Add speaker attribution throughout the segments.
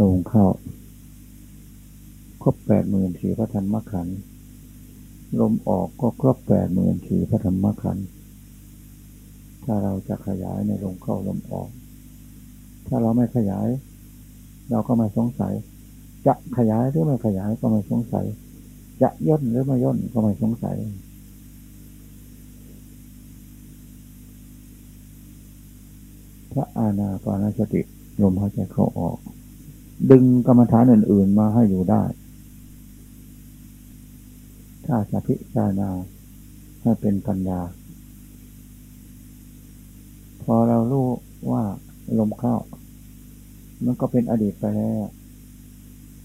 Speaker 1: ลงเข้า ครบแปดหมื่นสี่พระธรรมขันธ์ลมออกก็ครบแปดหมื่นสี่พระธรรมขันธ์ถ้าเราจะขยายในลมเข้าลมออก ถ้าเราไม่ขยาย เราก็ไม่สงสัย จะขยายหรือไม่ขยายก็ไม่สงสัย จะย่นหรือไม่ย่นก็ไม่สงสัยพระอาณาปานสติลมหายใจเข้าออก ดึงกรรมฐานอื่น ๆ มาให้อยู่ได้ ถ้าจะพิจารณาให้เป็นปัญญา พอเรารู้ว่าลมเข้า มันก็เป็นอดีตไปแล้ว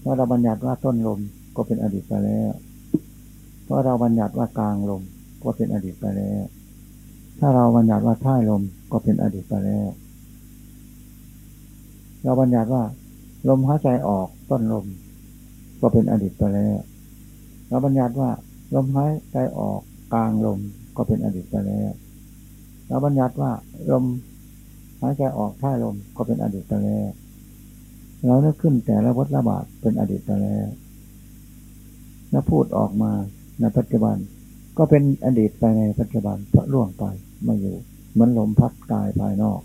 Speaker 1: พอเราบัญญัติว่าต้นลมก็เป็นอดีตไปแล้ว เพราะเราบัญญัติว่ากลางลมก็เป็นอดีตไปแล้ว ถ้าเราบัญญัติว่าท้ายลมก็เป็นอดีตไปแล้ว เราบัญญัติว่า ลมหายใจออกต้นลม ก็เป็นอดีตไปแล้วเราบัญญัติว่า ลมหายใจออกกลางลมก็เป็นอดีตไปแล้วเราบัญญัติว่า ลมหายใจออกท้ายลมก็เป็นอดีตไปแล้วเราเลิกขึ้นแต่ละวัฏระบาดเป็นอดีตไปแล้วแล้วพูดออกมาในปัจจุบัน ก็เป็นอดีตไปในปัจจุบันเพราะล่วงไปไม่อยู่เหมือนลมพัดกายภายนอก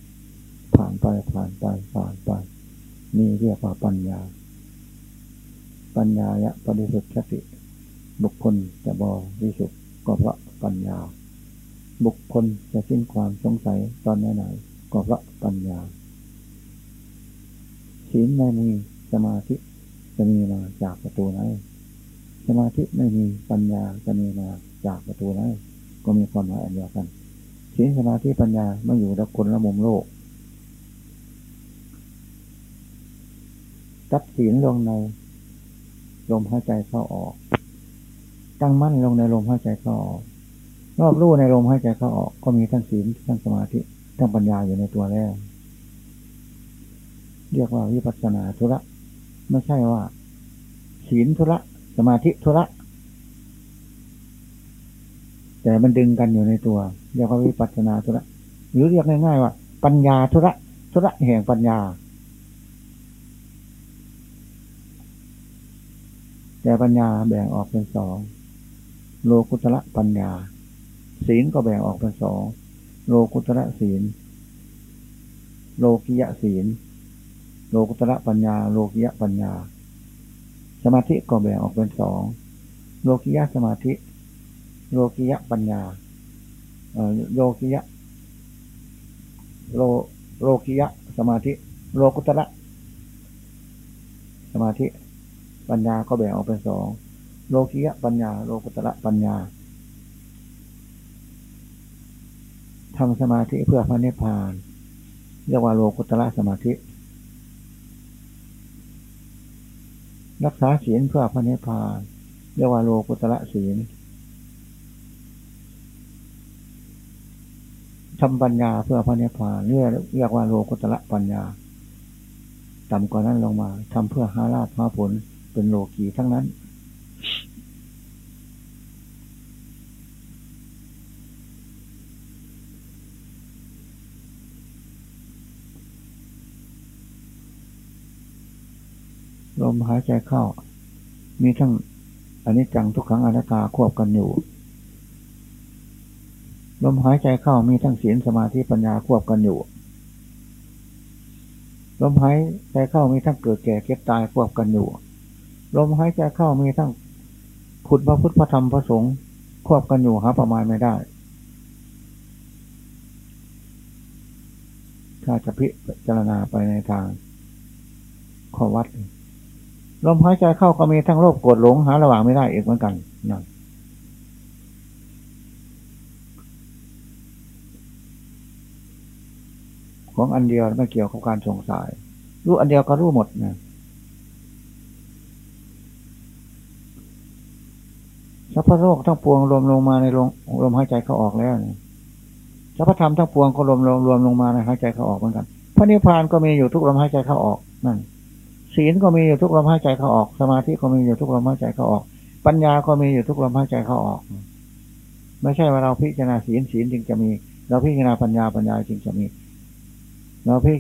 Speaker 1: ผ่านไปผ่านไปผ่านไป นี่เรียกว่าปัญญา ปัญญายะปริสุทธิติ บุคคลจะบริสุทธิ์ก็เพราะปัญญา บุคคลจะสิ้นความสงสัยตอนไหนๆก็เพราะปัญญาศีลไม่มีสมาธิจะมีมาจากประตูไหน สมาธิไม่มีปัญญาจะมีมาจากประตูไหน ก็มีความหมายอันเดียวกันศีลสมาธิปัญญาไม่อยู่ดับคนละมุมโลก ตัดศีลลงในลมหายใจเข้าออก ตั้งมั่นลงในลมหายใจเข้าออกรอบรู้ในลมหายใจเข้าออกก็มีทั้งศีลทั้งสมาธิทั้งปัญญาอยู่ในตัวแล้ว เรียกว่าวิปัสสนาธุระไม่ใช่ว่า ศีลธุระสมาธิธุระแต่มันดึงกันอยู่ในตัว เรียกว่าวิปัสสนาธุระหรือเรียกง่ายๆว่า ปัญญาธุระธุระแห่งปัญญา แต่ปัญญาแบ่งออกเป็นสอง โลกุตระปัญญา ศีลก็แบ่งออกเป็นสอง โลกุตระศีล โลกิยะศีล โลกุตระปัญญา โลกิยะปัญญา สมาธิก็แบ่งออกเป็นสอง โลกิยะสมาธิ โลกิยะปัญญาโลกิยะ โลโลกิยะ สมาธิ โลกุตระสมาธิ ปัญญาก็แบ่งออกเป็นสองโลกิยะปัญญา โลกุตระปัญญาทำสมาธิเพื่อพระนิพพาน เรียกว่าโลกุตระสมาธิ รักษาศีลเพื่อพระนิพพาน เรียกว่าโลกุตระศีลทำปัญญาเพื่อพระนิพพานเรียกเรียกว่าโลกุตระปัญญา ต่ำกว่านั้นลงมาทำเพื่อหาลาภหาผล เป็นโลกีทั้งนั้น ลมหายใจเข้า มีทั้งอันนี้จังทุกครั้งอนัตตาควบกันอยู่ ลมหายใจเข้ามีทั้งศีลสมาธิปัญญาควบกันอยู่ลมหายใจเข้ามีทั้งเกิดแก่เก็บตายควบกันอยู่ ลมหายใจเข้ามีทั้งพุทธพระพุทธพระธรรมพระสงฆ์ควบกันอยู่หาประมาณไม่ได้ ถ้าจะพิจารณาไปในทางข้อวัด ลมหายใจเข้าก็มีทั้งโลภโกรธหลงหาระหว่างไม่ได้อีกเหมือนกันนะของอันเดียวไม่เกี่ยวกับการสงสัยรู้อันเดียวก็รู้หมดนะ สัพพะโลกทั้งปวงรวมลงมาในลมลมหายใจเขาออกแล้วนี่สัพพธรรมทั้งปวงก็รวมรวมรวมลงมาในหายใจเขาออกเหมือนกัน พระนิพพานก็มีอยู่ทุกลมหายใจเขาออกนั่นศีลก็มีอยู่ทุกลมหายใจเขาออก สมาธิก็มีอยู่ทุกลมหายใจเขาออก ปัญญาก็มีอยู่ทุกลมหายใจเขาออก ไม่ใช่ว่าเราพิจารณาศีลศีลจึงจะมี เราพิจารณาปัญญาปัญญาจึงจะมี เราพิ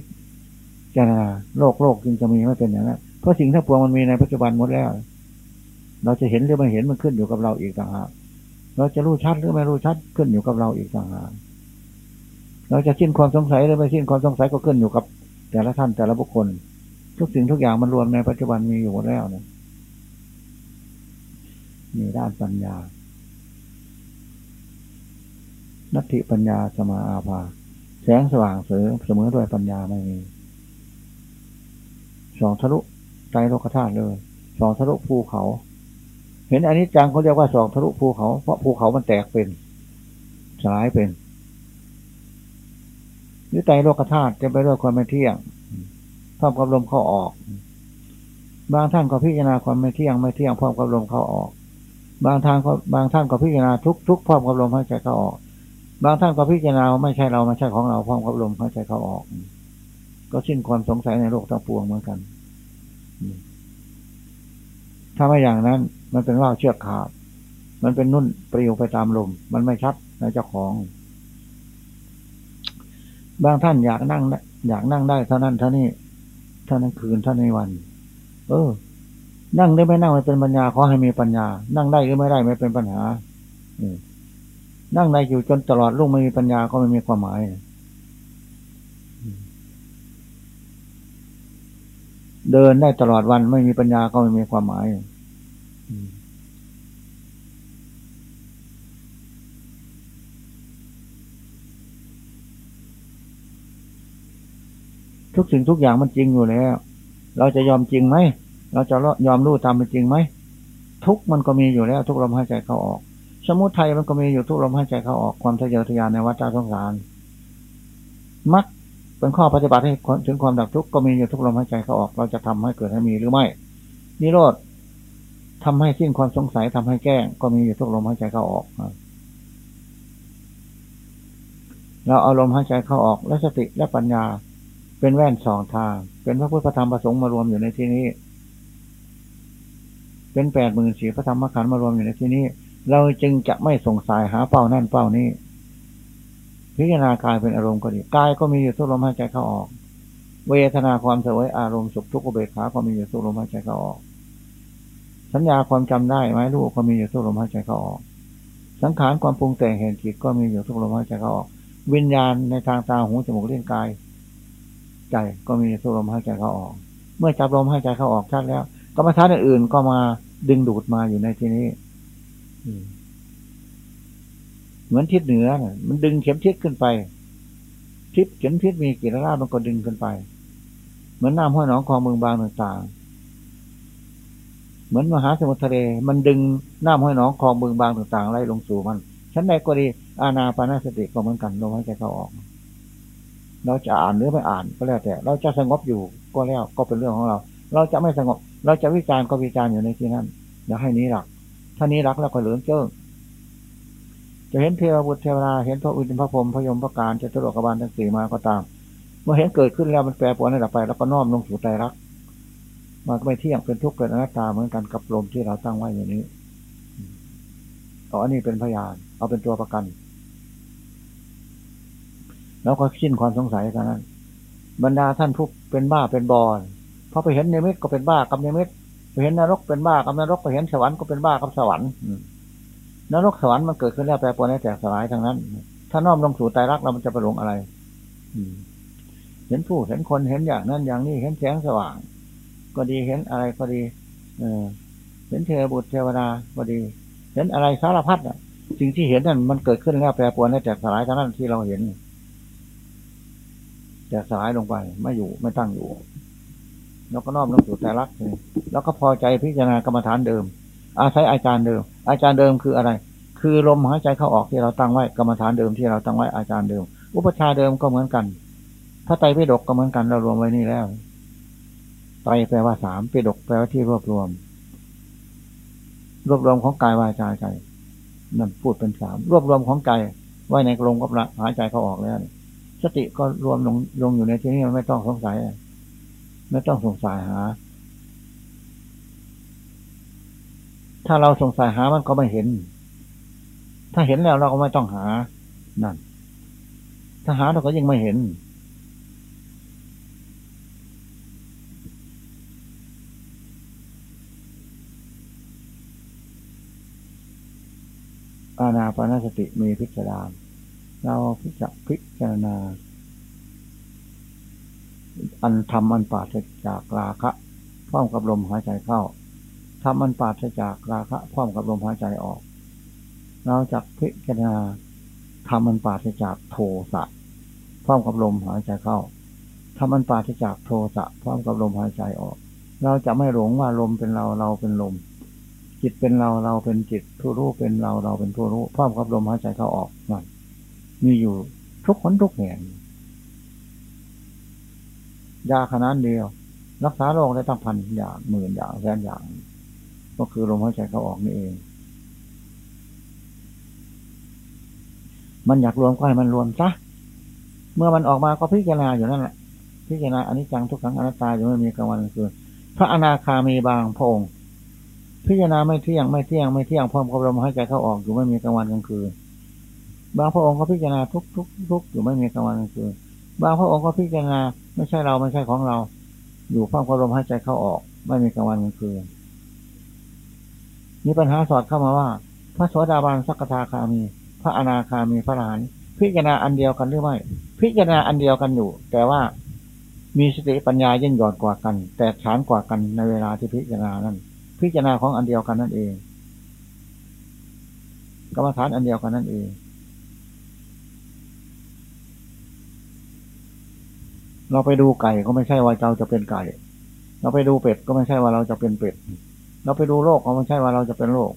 Speaker 1: จารณาโลกโลกจึงจะมีไม่เป็นอย่างนั้นเพราะสิ่งทั้งปวงมันมีในปัจจุบันหมดแล้ว เราจะเห็นหรือไม่เห็นมันขึ้นอยู่กับเราอีกต่างหากเราจะรู้ชัดหรือไม่รู้ชัดขึ้นอยู่กับเราอีกต่างหากเราจะสิ้นความสงสัยหรือไม่สิ้นความสงสัยก็ขึ้นอยู่กับ แต่ละท่านแต่ละบุคคล ทุกสิ่งทุกอย่างมันรวมในปัจจุบันมีอยู่หมดแล้วนะมีด้านปัญญา นัตถิปัญญาสมาอาภา แสงสว่างเสเสมอด้วยปัญญาไม่มีสองทะลุใจโลกธาตุเลยสองทะลุภูเขา เห็นอันนี้จังเขาเรียกว่าสองทะลุภูเขา เพราะภูเขามันแตกเป็นสลายเป็นหรือใจโลกธาตุจะไปด้วยความไม่เที่ยงพร้อมกับลมเข้าออก บางท่านก็พิจารณาความไม่เที่ยงไม่เที่ยงพร้อมกับลมเข้าออก บางทางก็บางท่านก็พิจารณาทุกทุกพร้อมกับลมหายใจเข้าออก บางท่านก็พิจารณาไม่ใช่เราไม่ใช่ของเราพร้อมกับลมหายใจเข้าออก ก็สิ้นความสงสัยในโลกทั้งปวงเหมือนกันถ้าไม่อย่างนั้น มันเป็นว่าเชือกขาด มันเป็นนุ่นปลิวไปตามลม มันไม่ชัดในเจ้าของ บางท่านอยากนั่ง อยากนั่งได้เท่านั้นเท่านี้เท่านั้นคืนเท่านี้วัน เออ นั่งได้ไม่นั่งไม่เป็นปัญญาขอให้มีปัญญา นั่งได้หรือไม่ได้ไม่เป็นปัญหานั่งได้อยู่จนตลอดลูกไม่มีปัญญาก็ไม่มีความหมายเดินได้ตลอดวันไม่มีปัญญาก็ไม่มีความหมาย ทุกสิ่งทุกอย่างมันจริงอยู่แล้ว เราจะยอมจริงไหม เราจะยอมรู้ตามเป็นจริงไหม ทุกมันก็มีอยู่แล้ว ทุกลมหายใจเข้าออก สมุทัยมันก็มีอยู่ทุกลมหายใจเข้าออก ความทะเยอทะยานในวัฏสงสารมักเป็นข้อปฏิบัติให้ถึงความดับทุกข์ก็มีอยู่ทุกลมหายใจเข้าออก เราจะทำให้เกิดให้มีหรือไม่นิโรธ ทำให้สิ้นความสงสัยทำให้แก้งก็มีอยู่ทุกลมหายใจเข้าออกเราเอาลมหายใจเข้าออกและสติและปัญญา เป็นแว่นสองทาง เป็นพระพุทธธรรมประสงค์มารวมอยู่ในที่นี้ เป็นแปดหมื่นสี่พระธรรมขันธ์มารวมอยู่ในที่นี้ เราจึงจะไม่สงสัยหาเป้านั่นเป้านี้ พิจารณากายเป็นอารมณ์ก็ดีกายก็มีอยู่ทุกลมหายใจเข้าออก เวทนาความสวยอารมณ์สุขทุกขเบกขาก็มีอยู่ทุกลมหายใจเข้าออก สัญญาความจำได้ไหมลูกก็มีอยู่ทุกลมหายใจเข้าออก สังขารความปรุงแต่งเห็นจิตก็มีอยู่ทุกลมหายใจเข้าออก วิญญาณในทางตาหูจมูกเลี้ยงกาย ใจก็มีสูลมหายใจเข้าออก เมื่อจับลมหายใจเข้าออกชัดแล้วกรรมฐานอื่นๆก็มาดึงดูดมาอยู่ในที่นี้เหมือนทิศเหนือมันดึงเข็มทิศขึ้นไป ทิศเข็มทิศมีกี่ระนาบมันก็ดึงขึ้นไป เหมือนน้ำห้วยหนองคลองเมืองบางต่างๆ เหมือนมหาสมุทรทะเลมันดึงน้ำห้วยหนองคลองเมืองบางต่างๆไล่ลงสู่มันชั้นใดก็ดีอาณาปานาสติก็เหมือนกันลมหายใจเข้าออก เราจะอ่านหรือไม่อ่านก็แล้วแต่ เราจะสงบอยู่ก็แล้วก็เป็นเรื่องของเรา เราจะไม่สงบ เราจะวิจารณ์ก็วิจารณ์อยู่ในที่นั้นอย่าให้นี้หลัก ถ้านี้รักแล้วก็เหลืองเจ้าจะเห็นเทวบุตรเทวราเห็นพระอุณพระพรมพระยมพระการจะตลกบาลทั้งสี่มาก็ตาม เมื่อเห็นเกิดขึ้นแล้วมันแปรปรวนในดับไป แล้วก็น้อมลงสู่ใจรัก มันก็ไม่เที่ยงเป็นทุกข์เป็นอนัตตาเหมือนกันกับลมที่เราตั้งไว้อย่างนี้ต่ออันนี้เป็นพยาน เอาเป็นตัวประกัน แล้วก็สิ้นความสงสัยเท่านั้นบรรดาท่านผู้เป็นบ้าเป็นบอลพอไปเห็นเนมิตก็เป็นบ้ากับเนมิตไปเห็นนรกเป็นบ้ากับนรกไปเห็นสวรรค์ก็เป็นบ้ากับสวรรค์นรกสวรรค์มันเกิดขึ้นแล้วแปรปรวนแตกสลายทั้งนั้น ถ้าน้อมลงสู่ใจรักเรามันจะไปหลงอะไรเห็นผู้เห็นคนเห็นอย่างนั้นอย่างนี้เห็นแสงสว่าง ก็ดีเห็นอะไรก็ดี เออเห็นเทวบุตรเทวดาก็ดี เห็นอะไรสารพัดอะ สิ่งที่เห็นนั่นมันเกิดขึ้นแล้วแปรปรวนแตกสลายทั้งนั้นที่เราเห็นจะสลายลงไป ไม่อยู่ไม่ตั้งอยู่ แล้วก็น้อมลงสู่แต่รักแล้วก็พอใจพิจารณากรรมฐานเดิม อาศัยอาจารย์เดิม อาจารย์เดิมคืออะไร คือลมหายใจเข้าออกที่เราตั้งไว้กรรมฐานเดิมที่เราตั้งไว้อาจารย์เดิม อุปชาเดิมก็เหมือนกันถ้าไตรปิฎกก็เหมือนกันเรารวมไว้นี่แล้ว ไตรแปลว่าสามปิฎกแปลว่าที่รวบรวม รวบรวมของกายวาจาใจนั่นพูดเป็นสามรวบรวมของใจไว้ในกลมกับหายใจเขาออกแล้วสติก็รวมลงลงอยู่ในที่นี้ไม่ต้องสงสัยไม่ต้องสงสัยหา ถ้าเราสงสัยหามันก็ไม่เห็น ถ้าเห็นแล้วเราก็ไม่ต้องหา นั่น ถ้าหาเราก็ยังไม่เห็น อาณาปณสติมีพิจารณาเราพิจพิจารณา อันทำอันปราศจากราคะพร้อมกับลมหายใจเข้าทำอันปราศจากราคะพร้อมกับลมหายใจออก เราจะพิจารณาทำอันปราศจากโทสะพร้อมกับลมหายใจเข้าทำอันปราศจากโทสะพร้อมกับลมหายใจออก เราจะไม่หลงว่าลมเป็นเราเราเป็นลม จิตเป็นเราเราเป็นจิตผู้รู้เป็นเราเราเป็นผู้รู้พร้อมกับลมหายใจเข้าออกนั่นมีอยู่ทุกคนทุกแห่งยาขนาดเดียว รักษาโรคได้ตั้งพันอย่างหมื่นอย่างแสนอย่าง ก็คือลมหายใจเข้าออกนี่เอง มันอยากรวมก็ให้มันรวมซะเมื่อมันออกมาก็พิจารณาอยู่นั่นแหละพิจารณาอนิจจังทุกขังอนัตตาอยู่ไม่มีกลางวันกลางคืนพระอนาคามีบางพระองค์ พิจารณาไม่เที่ยงไม่เที่ยงไม่เที่ยงพร้อมกับลมหายใจเข้าออกอยู่ไม่มีกลางวันกลางคืนบางพระองค์ก็พิจารณาทุกทุกทุกอยู่ไม่มีกลางวันกลางคืนบางพระองค์ก็พิจารณาไม่ใช่เราไม่ใช่ของเรา อยู่พร้อมกับลมหายใจเข้าออก ไม่มีกลางวันกลางคืนมีปัญหาสอดเข้ามาว่า พระโสดาบันสักทาคามี พระอนาคามีพระอรหันต์พิจารณาอันเดียวกันหรือไม่ พิจารณาอันเดียวกันอยู่ แต่ว่ามีสติปัญญายิ่งหยอนกว่ากัน แตกฉานกว่ากันในเวลาที่พิจารณานั้น พิจารณาของอันเดียวกันนั่นเองกรรมฐานอันเดียวกันนั่นเองเราไปดูไก่ก็ไม่ใช่ว่าเราจะเป็นไก่ เราไปดูเป็ดก็ไม่ใช่ว่าเราจะเป็นเป็ด เราไปดูโลกก็ไม่ใช่ว่าเราจะเป็นโลก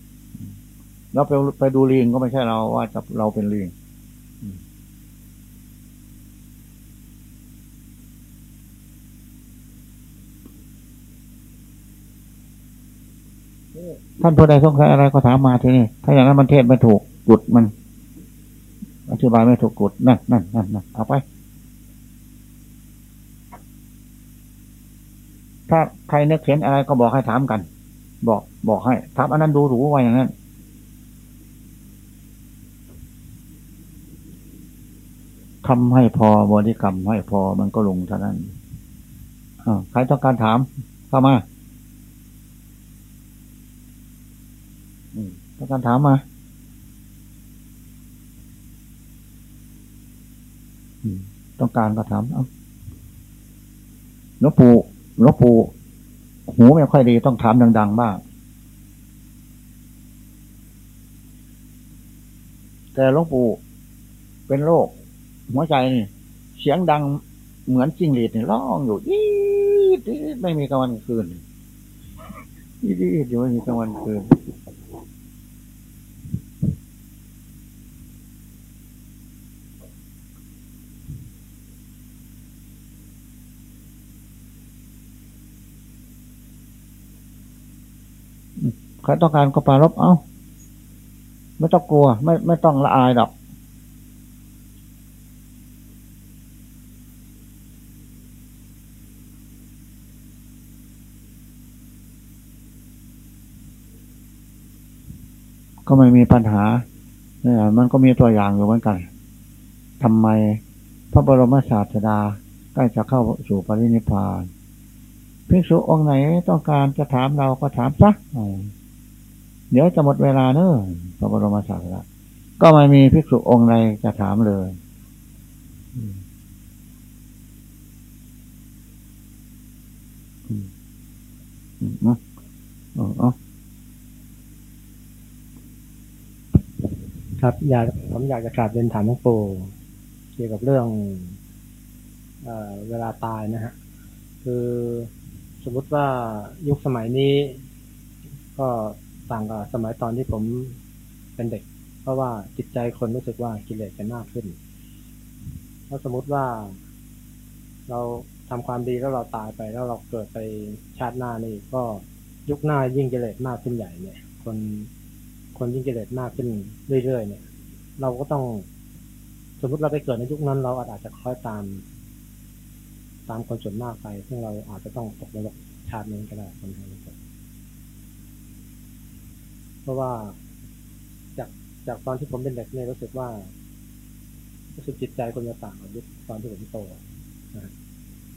Speaker 1: เราไปไปดูลิงก็ไม่ใช่เราว่าจะเราเป็นลิง ท่านผู้ใดสงสัยอะไรก็ถามมาทีนี้ถ้าอย่างนั้นมันเทศไม่ถูกกุดมัน อธิบายไม่ถูกกุดนั่นนั่นนั่นนั่นเอาไป ถ้าใครนึกเห็นอะไรก็บอกให้ถามกัน บอกบอกให้ถามอันนั้นดูหรูไว้อย่างนั้นทำให้พอบริกรรมให้พอมันก็ลงเท่านั้นใครต้องการถามเข้ามา องการถามมาต้องการก็ถามเอาหลวงปู่หลวงปู่หูไม่ค่อยดีต้องถามดัง ๆ บ้างแต่หลวงปู่เป็นโรคหัวใจนี่เสียงดังเหมือนจิ้งหรีดนี่ร้องอยู่อีดไม่มีกลางวันคืนอีดอยู่ไม่มีกลางวันคืน ใครต้องการก็ปารบเอา้า ไม่ต้องกลัว ไม่ไม่ต้องละอายดอก ก็ไม่มีปัญหาเนี่ยมันก็มีตัวอย่างอยู่เหมือนกันทำไมพระบรมศาสดาใกล้จะเข้าสู่ปรินิพพานภิกษุองค์ไหนต้องการจะถามเราก็ถามซะ เดี๋ยวจะหมดเวลาเนอะพระบรมศาสดาก็ไม่มีภิกษุองค์ใดจะถามเลย
Speaker 2: ครับอยากผมอยากจะกราบเรียนถามหลวงปู่เกี่ยวกับเรื่องเอเวลาตายนะฮะคือสมมติว่ายุคสมัยนี้ ก็ ต่างกับสมัยตอนที่ผมเป็นเด็ก เพราะว่าจิตใจคนรู้สึกว่ากิเลสกันมากขึ้นถ้าสมมติว่าเราทำความดีแล้วเราตายไปแล้วเราเกิดไปชาติหน้านี่ก็ยุคหน้ายิ่งกิเลสมากขึ้นใหญ่เนี่ย คนคนยิ่งกิเลสมากขึ้นเรื่อยๆเนี่ย เราก็ต้อง สมมติเราไปเกิดในยุคนั้น เราอาจจะคล้อยตาม ตามคนส่วนมากไป ซึ่งเราอาจจะต้องตกนรกชาตินี้ก็ได้คนไทย เพราะว่าจากจากตอนที่ผมเป็นเด็กเนี่ยรู้สึกว่ารู้สึกจิตใจคนจะต่างกับยุคตอนที่ผมโตนะ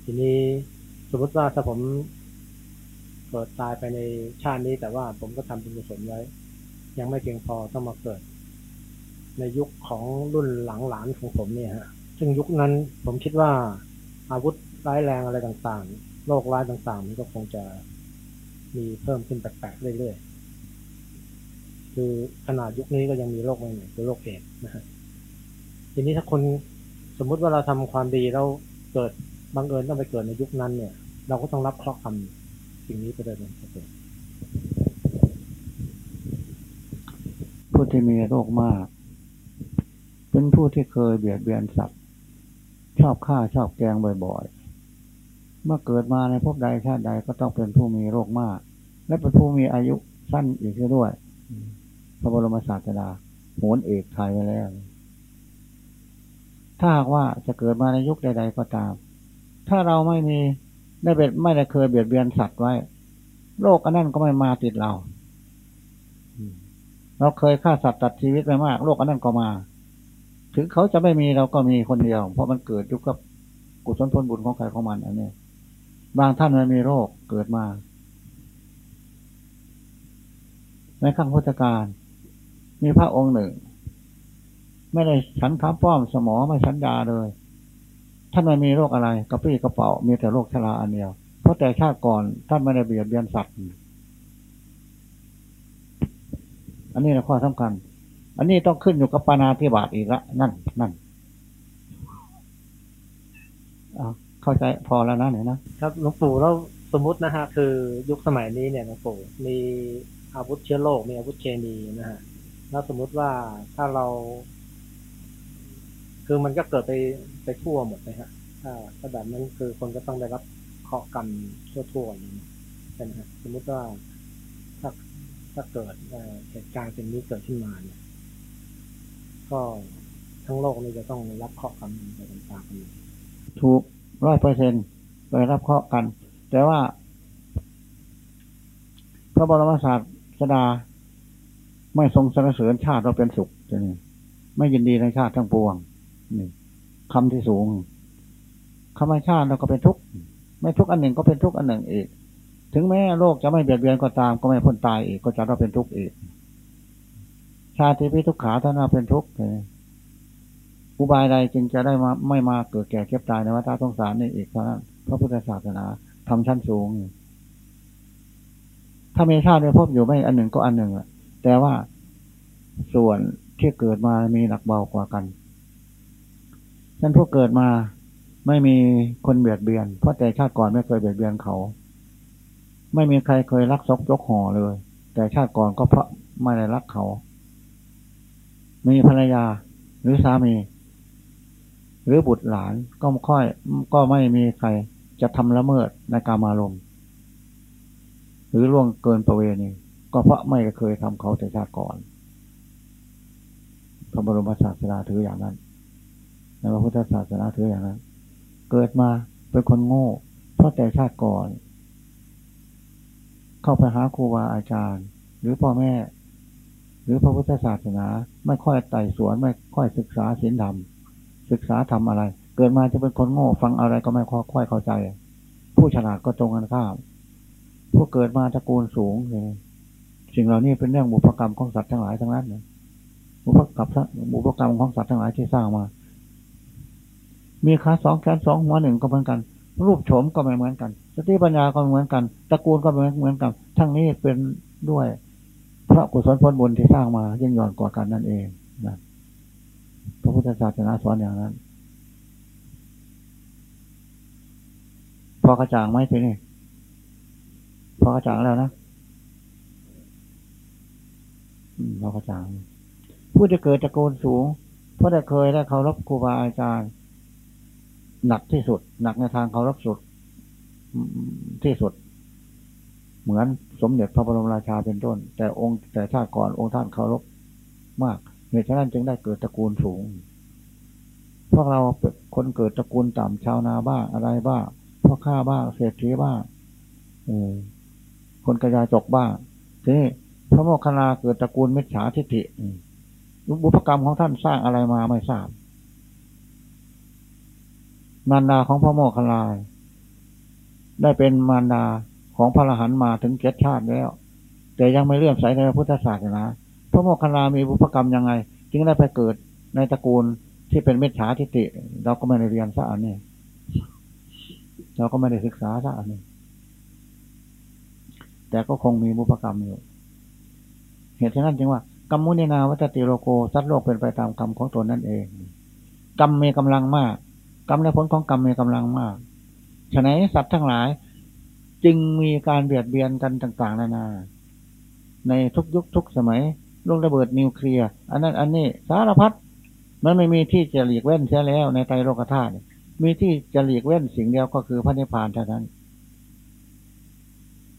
Speaker 2: ทีนี้สมมติว่าถ้าผมเกิดตายไปในชาตินี้ แต่ว่าผมก็ทำบุญกุศลไว้ ยังไม่เพียงพอต้องมาเกิด ในยุคของรุ่นหลังหลานของผมเนี่ยฮะซึ่งยุคนั้นผมคิดว่า อาวุธร้ายแรงอะไรต่างๆ โรคร้ายต่างๆ นี่ก็คงจะมีเพิ่มขึ้นแปลกๆเรื่อยๆ คือขนาดยุคนี้ก็ยังมีโรคใหม่ๆคือโรคเอดนะฮะทีนี้ถ้าคนสมมุติว่าเราทำความดีแล้วเกิดบังเอิญต้องไปเกิดในยุคนั้นเนี่ย เราก็ต้องรับเคราะห์กรรมสิ่งนี้ไปเลยนะครับ
Speaker 1: ผู้ที่มีโรคมาก เป็นผู้ที่เคยเบียดเบียนสัตว์ชอบฆ่าชอบแกงบ่อยๆ เมื่อเกิดมาในภพใดชาติใดก็ต้องเป็นผู้มีโรคมาก และเป็นผู้มีอายุสั้นอีกด้วย พระบรมศาสดาโหนเอกไทยไว้แล้ว ถ้าหากว่าจะเกิดมาในยุคใด ๆ ก็ตาม ถ้าเราไม่มีได้เบ็ดไม่ได้เคยเบียดเบียนสัตว์ไว้โรคอันนั้นก็ไม่มาติดเรา เราเคยฆ่าสัตว์ตัดชีวิตไปมากโรคอันนั้นก็มา ถึงเขาจะไม่มีเราก็มีคนเดียว เพราะมันเกิดยุคกับกุศลผลบุญของใครของมันอันนี้บางท่านมันมีโรคเกิดมา ในขั้งพุทธการ มีพระองค์หนึ่ง ไม่ได้ฉันข้าป้อมสมอไม่ฉันยาเลย ท่านไม่มีโรคอะไรกระปี้กระเป๋ามีแต่โรคชราอันเดียว เพราะแต่ชาติก่อนท่านไม่ได้เบียดเบียนสัตว์อันนี้นะข้อสำคัญ อันนี้ต้องขึ้นอยู่กับปานาธิบาตอีกละนั่นนั่นเข้าใจพอแล้วนะเนี่ยนะ
Speaker 2: ครับหลวงปู่แล้วสมมตินะฮะคือยุคสมัยนี้เนี่ยหลวงปู่มีอาวุธเชื้อโรคมีอาวุธเคมีนะฮะ แล้วสมมุติว่าถ้าเรา คือมันก็เกิดไปไปทั่วหมดเลยฮะถ้าถ้าแบบนั้นคือคนก็ต้องได้รับเคาะกรรมทั่วๆอย่างนี้ใช่ไหมฮะสมมุติว่าถ้าถ้าเกิดเหตุการณ์เป็นนี้เกิดขึ้นมาเนี่ยก็ทั้งโลกนี้จะต้องรับเคาะกรรมไรต่าง
Speaker 1: ๆถูกร้อยเปอร์เซ็นต์ไปรับเคาะกัน แต่ว่า พระบรมศาสดา ไม่ทรงสรรเสริญชาติเราเป็นสุขจะนี่ไม่ยินดีในชาติทั้งปวงนี่คำที่สูงคำว่าชาติเราก็เป็นทุกข์ไม่ทุกข์อันหนึ่งก็เป็นทุกข์อันหนึ่งอีก ถึงแม้โลกจะไม่เบียดเบียนก็ตามก็ไม่พ้นตายอีกก็จะเราเป็นทุกข์อีก ชาติพิทุกขาท่านเราเป็นทุกข์เลยอุบายใดจึงจะได้มาไม่มาเกิดแก่เก็บตายในวัฏสงสารนี่อีกเท่านั้นพระพุทธศาสนาทำชั้นสูง ถ้ามีชาติในพบอยู่ไม่อันหนึ่งก็อันหนึ่งอะ แต่ว่าส่วนที่เกิดมามีหนักเบากว่ากันฉันพวกเกิดมาไม่มีคนเบียดเบียน เพราะแต่ชาติก่อนไม่เคยเบียดเบียนเขา ไม่มีใครเคยรักซกยกห่อเลย แต่ชาติก่อนก็เพราะไม่ได้รักเขา มีภรรยาหรือสามี หรือบุตรหลานก็ค่อย ก็ไม่มีใครจะทำละเมิดในกามารมณ์หรือล่วงเกินประเวณี ก็เพราะไม่เคยทำเขาแต่ชาติก่อน พระบรมศาสดาถืออย่างนั้นในพระพุทธศาสนาถืออย่างนั้น เกิดมาเป็นคนโง่ เพราะแต่ชาติก่อน เข้าไปหาครูบาอาจารย์ หรือพ่อแม่ หรือพระพุทธศาสนา ไม่ค่อยไต่สวนไม่ค่อยศึกษาศีลธรรมศึกษาทำอะไร เกิดมาจะเป็นคนโง่ฟังอะไรก็ไม่ค่อยเข้าใจ ผู้ฉลาดก็ตรงกันข้าม ผู้เกิดมาตระกูลสูงเลย สิ่งเหล่านี้เป็นเรื่องบุพกรรมของสัตว์ทั้งหลายทั้งนั้นบุพกรรมบุพกรรมของสัตว์ทั้งหลายที่สร้างมา มีขาสองแขนสองหัวหนึ่งก็เหมือนกัน รูปโฉมก็ไม่เหมือนกัน สติปัญญาก็เหมือนกัน ตระกูลก็ไม่เหมือนกัน ทั้งนี้เป็นด้วยพระกุศลผลบุญที่สร้างมายิ่งย่อนกว่ากันนั่นเองนะพระพุทธศาสนาสอนอย่างนั้น พอกระจ่างไหมทีนี้พอกระจ่างแล้วนะ พอกระจ่างผู้จะเกิดตระกูลสูงเพราะได้เคยได้เคารพครูบาอาจารย์ หนักที่สุด หนักในทางเคารพสุดที่สุด เหมือนสมเด็จพระบรมราชาเป็นต้น แต่องค์แต่ชาติก่อนองค์ท่านเคารพมากเหตุฉะนั้นจึงได้เกิดตระกูลสูง พวกเราเป็นคนเกิดตระกูลต่ำชาวนาบ้างอะไรบ้างพ่อข้าบ้างเศรษฐีบ้างคนกระยาจกบ้างทีนี้ พระโมคคัลลาเกิดตระกูลมิจฉาทิฏฐิบุพกรรมของท่านสร้างอะไรมาไม่ทราบมารดาของพระโมคคัลลาได้เป็นมารดาของพระอรหันต์มาถึงเจ็ดชาติแล้ว แต่ยังไม่เลื่อมใสในพระพุทธศาสนาพระโมคคัลลามีบุพกรรมยังไง จึงได้ไปเกิดในตระกูลที่เป็นเมตฉาทิฏฐิเราก็ไม่ได้เรียนซะอันนี้เราก็ไม่ได้ศึกษาซะอันนี้แต่ก็คงมีบุพกรรมอยู่ เหตุฉะนั้นจึงว่ากรรมุนีนาวัตติโลโกสัตว์โลกเป็นไปตามกรรมของตนนั่นเอง กรรมมีกำลังมาก กรรมและผลของกรรมมีกำลังมากฉะนั้นสัตว์ทั้งหลาย จึงมีการเบียดเบียนกันต่าง ๆ นานา ในทุกยุคทุกสมัยลูกระเบิดนิวเคลียร์อันนั้น อันนี้สารพัดมันไม่มีที่จะหลีกเว้นเสียแล้วในไตรโลกธาตุมีที่จะหลีกเว้นสิ่งเดียวก็คือพระนิพพานเท่านั้น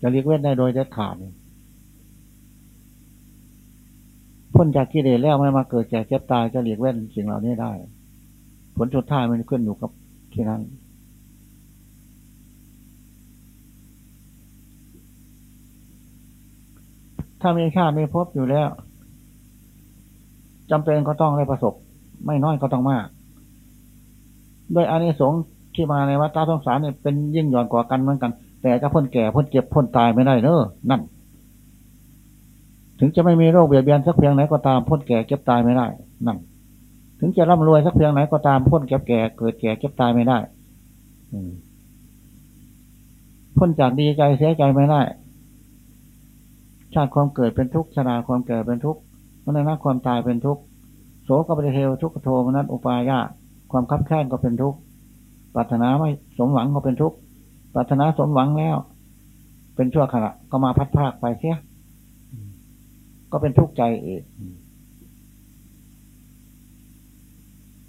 Speaker 1: จะหลีกเว้นได้โดยเด็ดขาด พ้นจากกิเลสแล้วไม่มาเกิดแก่เจ็บตายจะหลีกเว้นสิ่งเหล่านี้ได้ ผลสุดท้ายมันขึ้นอยู่กับที่นั้น ถ้ามีชาติมีพบอยู่แล้วจำเป็นก็ต้องได้ประสบ ไม่น้อยก็ต้องมากโดยอานิสงส์ที่มาในวัฏฏะสงสารเนี่ยเป็นยิ่งหย่อนกว่ากันเหมือนกัน แต่จะพ้นแก่พ้นเจ็บพ้นตายไม่ได้เนอะนั่น ถึงจะไม่มีโรคเบียดเบียนสักเพียงไหนก็ตามพ้นแก่เก็บตายไม่ได้นั่นถึงจะร่ำรวยสักเพียงไหนก็ตามพ้นแก่แก่เกิดแก่เก็บตายไม่ได้พ้นจากดีใจเสียใจไม่ได้ ชาติความเกิดเป็นทุกข์ชราความแก่เป็นทุกข์มรณะความตายเป็นทุกข์โสกปริเทวทุกขโทมนัสอุปายาความคับแค้นก็เป็นทุกข์ปรารถนาไม่สมหวังก็เป็นทุกข์ปรารถนาสมหวังแล้ว เป็นชั่วขณะก็มาพัดพากไปเสีย ก็เป็นทุกข์ใจเอง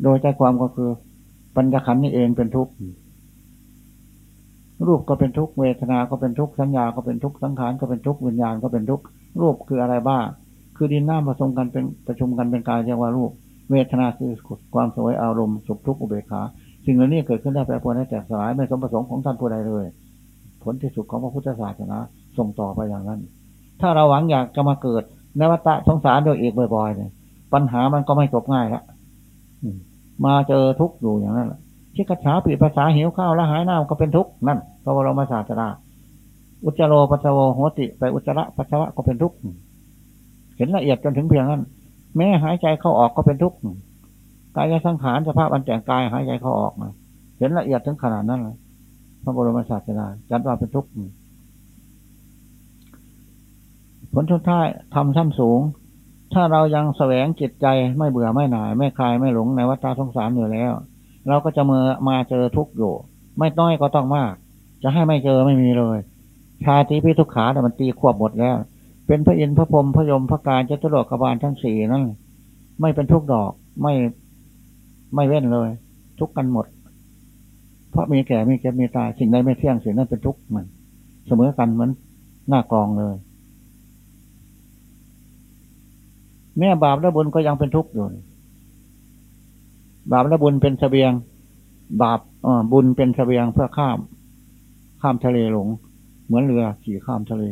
Speaker 1: โดยใจความก็คือ ปัญญาขันนี่เองเป็นทุกข์ รูปก็เป็นทุกข์ เวทนา ก็เป็นทุกข์ สัญญา ก็เป็นทุกข์ สังขาร ก็เป็นทุกข์ วิญญาณ ก็เป็นทุกข์ รูปคืออะไรบ้าง คือดินน้ำผสมกันเป็นประชุมกันเป็นกายเรียกว่ารูป เวทนาคือความสวยอารมณ์สุขทุกข์อุเบกขาสิ่งเหล่านี้เกิดขึ้นได้แปรปรวนได้แตกสลายไม่สมประสงค์ของท่านผู้ใดเลย ผลที่สุดของพระพุทธศาสนาส่งต่อไปอย่างนั้น ถ้าเราหวังอยากจะมาเกิด นวัตะสงสารโดยเอกบ่อยๆเนี่ยปัญหามันก็ไม่จบง่ายละมาเจอทุกข์อยู่อย่างนั้นแหละชิกขาปิภาษาหิวข้าวล้วหายหน้าก็เป็นทุกข์นั่นพระบรมศาสดาอุจโรปัสสาวโหติ ไปอุจจระปัสสาวะก็เป็นทุกข์เห็นละเอียดจนถึงเพียงนั้น แม้หายใจเข้าออกก็เป็นทุกข์กายสังขารสภาพอันแต่งกายหายใจเข้าออกมาเห็นละเอียดถึงขนาดนั้นเลยพระบรมศาสดาจัดว่าเป็นทุกข์ ผลทุดท้ายทำชั้นสูง ถ้าเรายังแสวงจิตใจไม่เบื่อไม่หน่าย ไม่คลายไม่หลงในวัฏสงสารอยู่แล้ว เราก็จะมามาเจอทุกข์อยู่ ไม่น้อยก็ต้องมาก จะให้ไม่เจอไม่มีเลยชาติพิทุกขาแต่มันตีควบหมดแล้ว เป็นพระอินทร์พระพรหมพระยมพระการเจตุโลกบาลทั้งสี่นั่นไม่เป็นทุกดอกไม่ไม่เว้นเลย ทุกกันหมด เพราะมีแก่มีเก็บมีตายสิ่งใดไม่เที่ยงสิ่งนั้นเป็นทุกข์มัน เสมอกันเหมือนหน้ากองเลย แม่บาปและบุญก็ยังเป็นทุกข์อยู่บาปและบุญเป็นเสบียง บาปบุญเป็นเสบียงเพื่อข้าม ข้ามทะเลหลง เหมือนเรือขี่ข้ามทะเล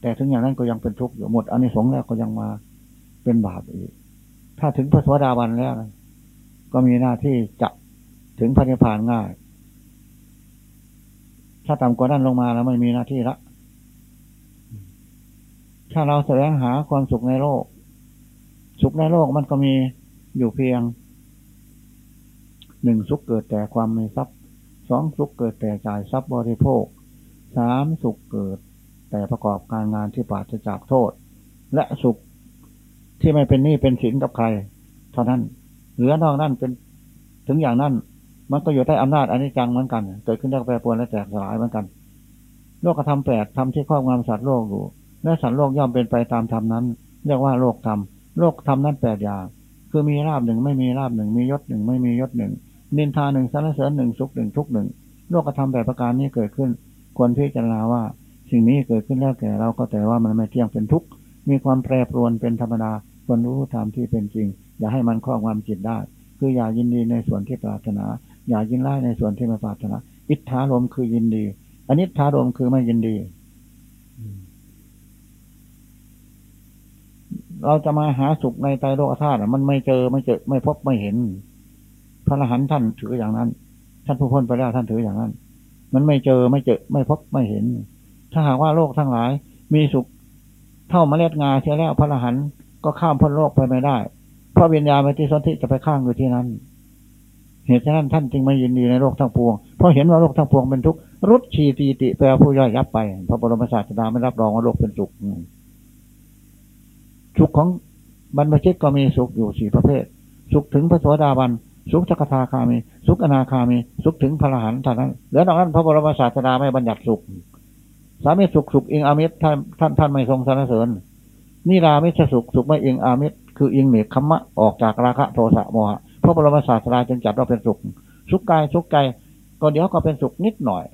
Speaker 1: แต่ถึงอย่างนั้นก็ยังเป็นทุกข์อยู่หมดอันนี้สงแล้วก็ยังมาเป็นบาปอีก ถ้าถึงพระสวสดาบันแล้ว ก็มีหน้าที่จะถึงพระนิพพานง่าย ถ้าต่ำกว่านั้นลงมาแล้วไม่มีหน้าที่ละ ถ้าเราแสวงหาความสุขในโลก สุขในโลกมันก็มีอยู่เพียงหนึ่งสุขเกิดแต่ความมีทรัพย์สองสุขเกิดแต่จ่ายทรัพย์บริโภคสามสุขเกิดแต่ประกอบการงานที่ปราศจากโทษ และสุขที่ไม่เป็นหนี้เป็นสินกับใคร เท่านั้น เหลือนอกนั้นเป็นถึงอย่างนั้นมันก็อยู่ใต้อำนาจอนิจจังเหมือนกัน เกิดขึ้นได้แปรปรวนและแตกสลายเหมือนกัน โลกธรรมแปดทำที่ครอบงำสัตว์โลกอยู่ และสันโลกย่อมเป็นไปตามธรรมนั้น เรียกว่าโลกธรรม โลกธรรมนั้นแปดอย่าง คือมีราบหนึ่งไม่มีราบหนึ่งมียศหนึ่งไม่มียศหนึ่งนินทาหนึ่งสรรเสริญหนึ่งสุขหนึ่งทุกหนึ่งโลกธรรมแปดประการนี้เกิดขึ้น ควรพิจารณาว่า สิ่งนี้เกิดขึ้นแล้วแก่เราก็แต่ว่ามันไม่เที่ยงเป็นทุกข์มีความแปรปรวนเป็นธรรมดาควรรู้ธรรมที่เป็นจริง อย่าให้มันครอบความจิตได้ คืออย่ายินดีในส่วนที่ปรารถนา อย่ายินไล่ในส่วนที่ไม่ปรารถนา อิทธารมคือยินดีอันนี้ทารมคือไม่ยินดี เราจะมาหาสุขในใจโลกธาตุมันไม่เจอไม่เจอ ไม่พบไม่เห็น พระอรหันต์ท่านถืออย่างนั้น ท่านผู้พ้นไปแล้วท่านถืออย่างนั้น มันไม่เจอไม่เจอ ไม่พบไม่เห็น ถ้าหากว่าโลกทั้งหลาย มีสุข เท่าเมล็ดงาเสียแล้วพระอรหันต์ก็ข้ามพ้นโลกไปไม่ได้ เพราะวิญญาณปฏิสนธิจะไปข้างอยู่ที่นั้น เหตุฉะนั้นท่านจึงไม่ยินดีในโลกทั้งปวง เพราะเห็นว่าโลกทั้งปวงเป็นทุกข์รุดชีตีติแปลผู้ย่อยยับไป พระบรมศาสดาไม่รับรองว่าโลกเป็นสุข สุขของบรรพชิตก็มีสุขอยู่สี่ประเภท สุขถึงพระสวสดาบัน สุขสกทาคามี สุขอนาคามี สุขถึงพระอรหันต์เท่านั้นเหลือนอกนั้นพระบรมศาสดาไม่บัญญัติสุข สามีสุขสุขอิงอามิตรท่านท่านท่านไม่ทรงสรรเสริญนิรามิตสุขสุขไม่อิงอามิตรคืออิงเหนือคัมมะออกจากราคะโทสะโมหะพระบรมศาสดาจึงจัดว่าเป็นสุข สุขกายสุขใจก็เดี๋ยวก็เป็นสุขนิดหน่อย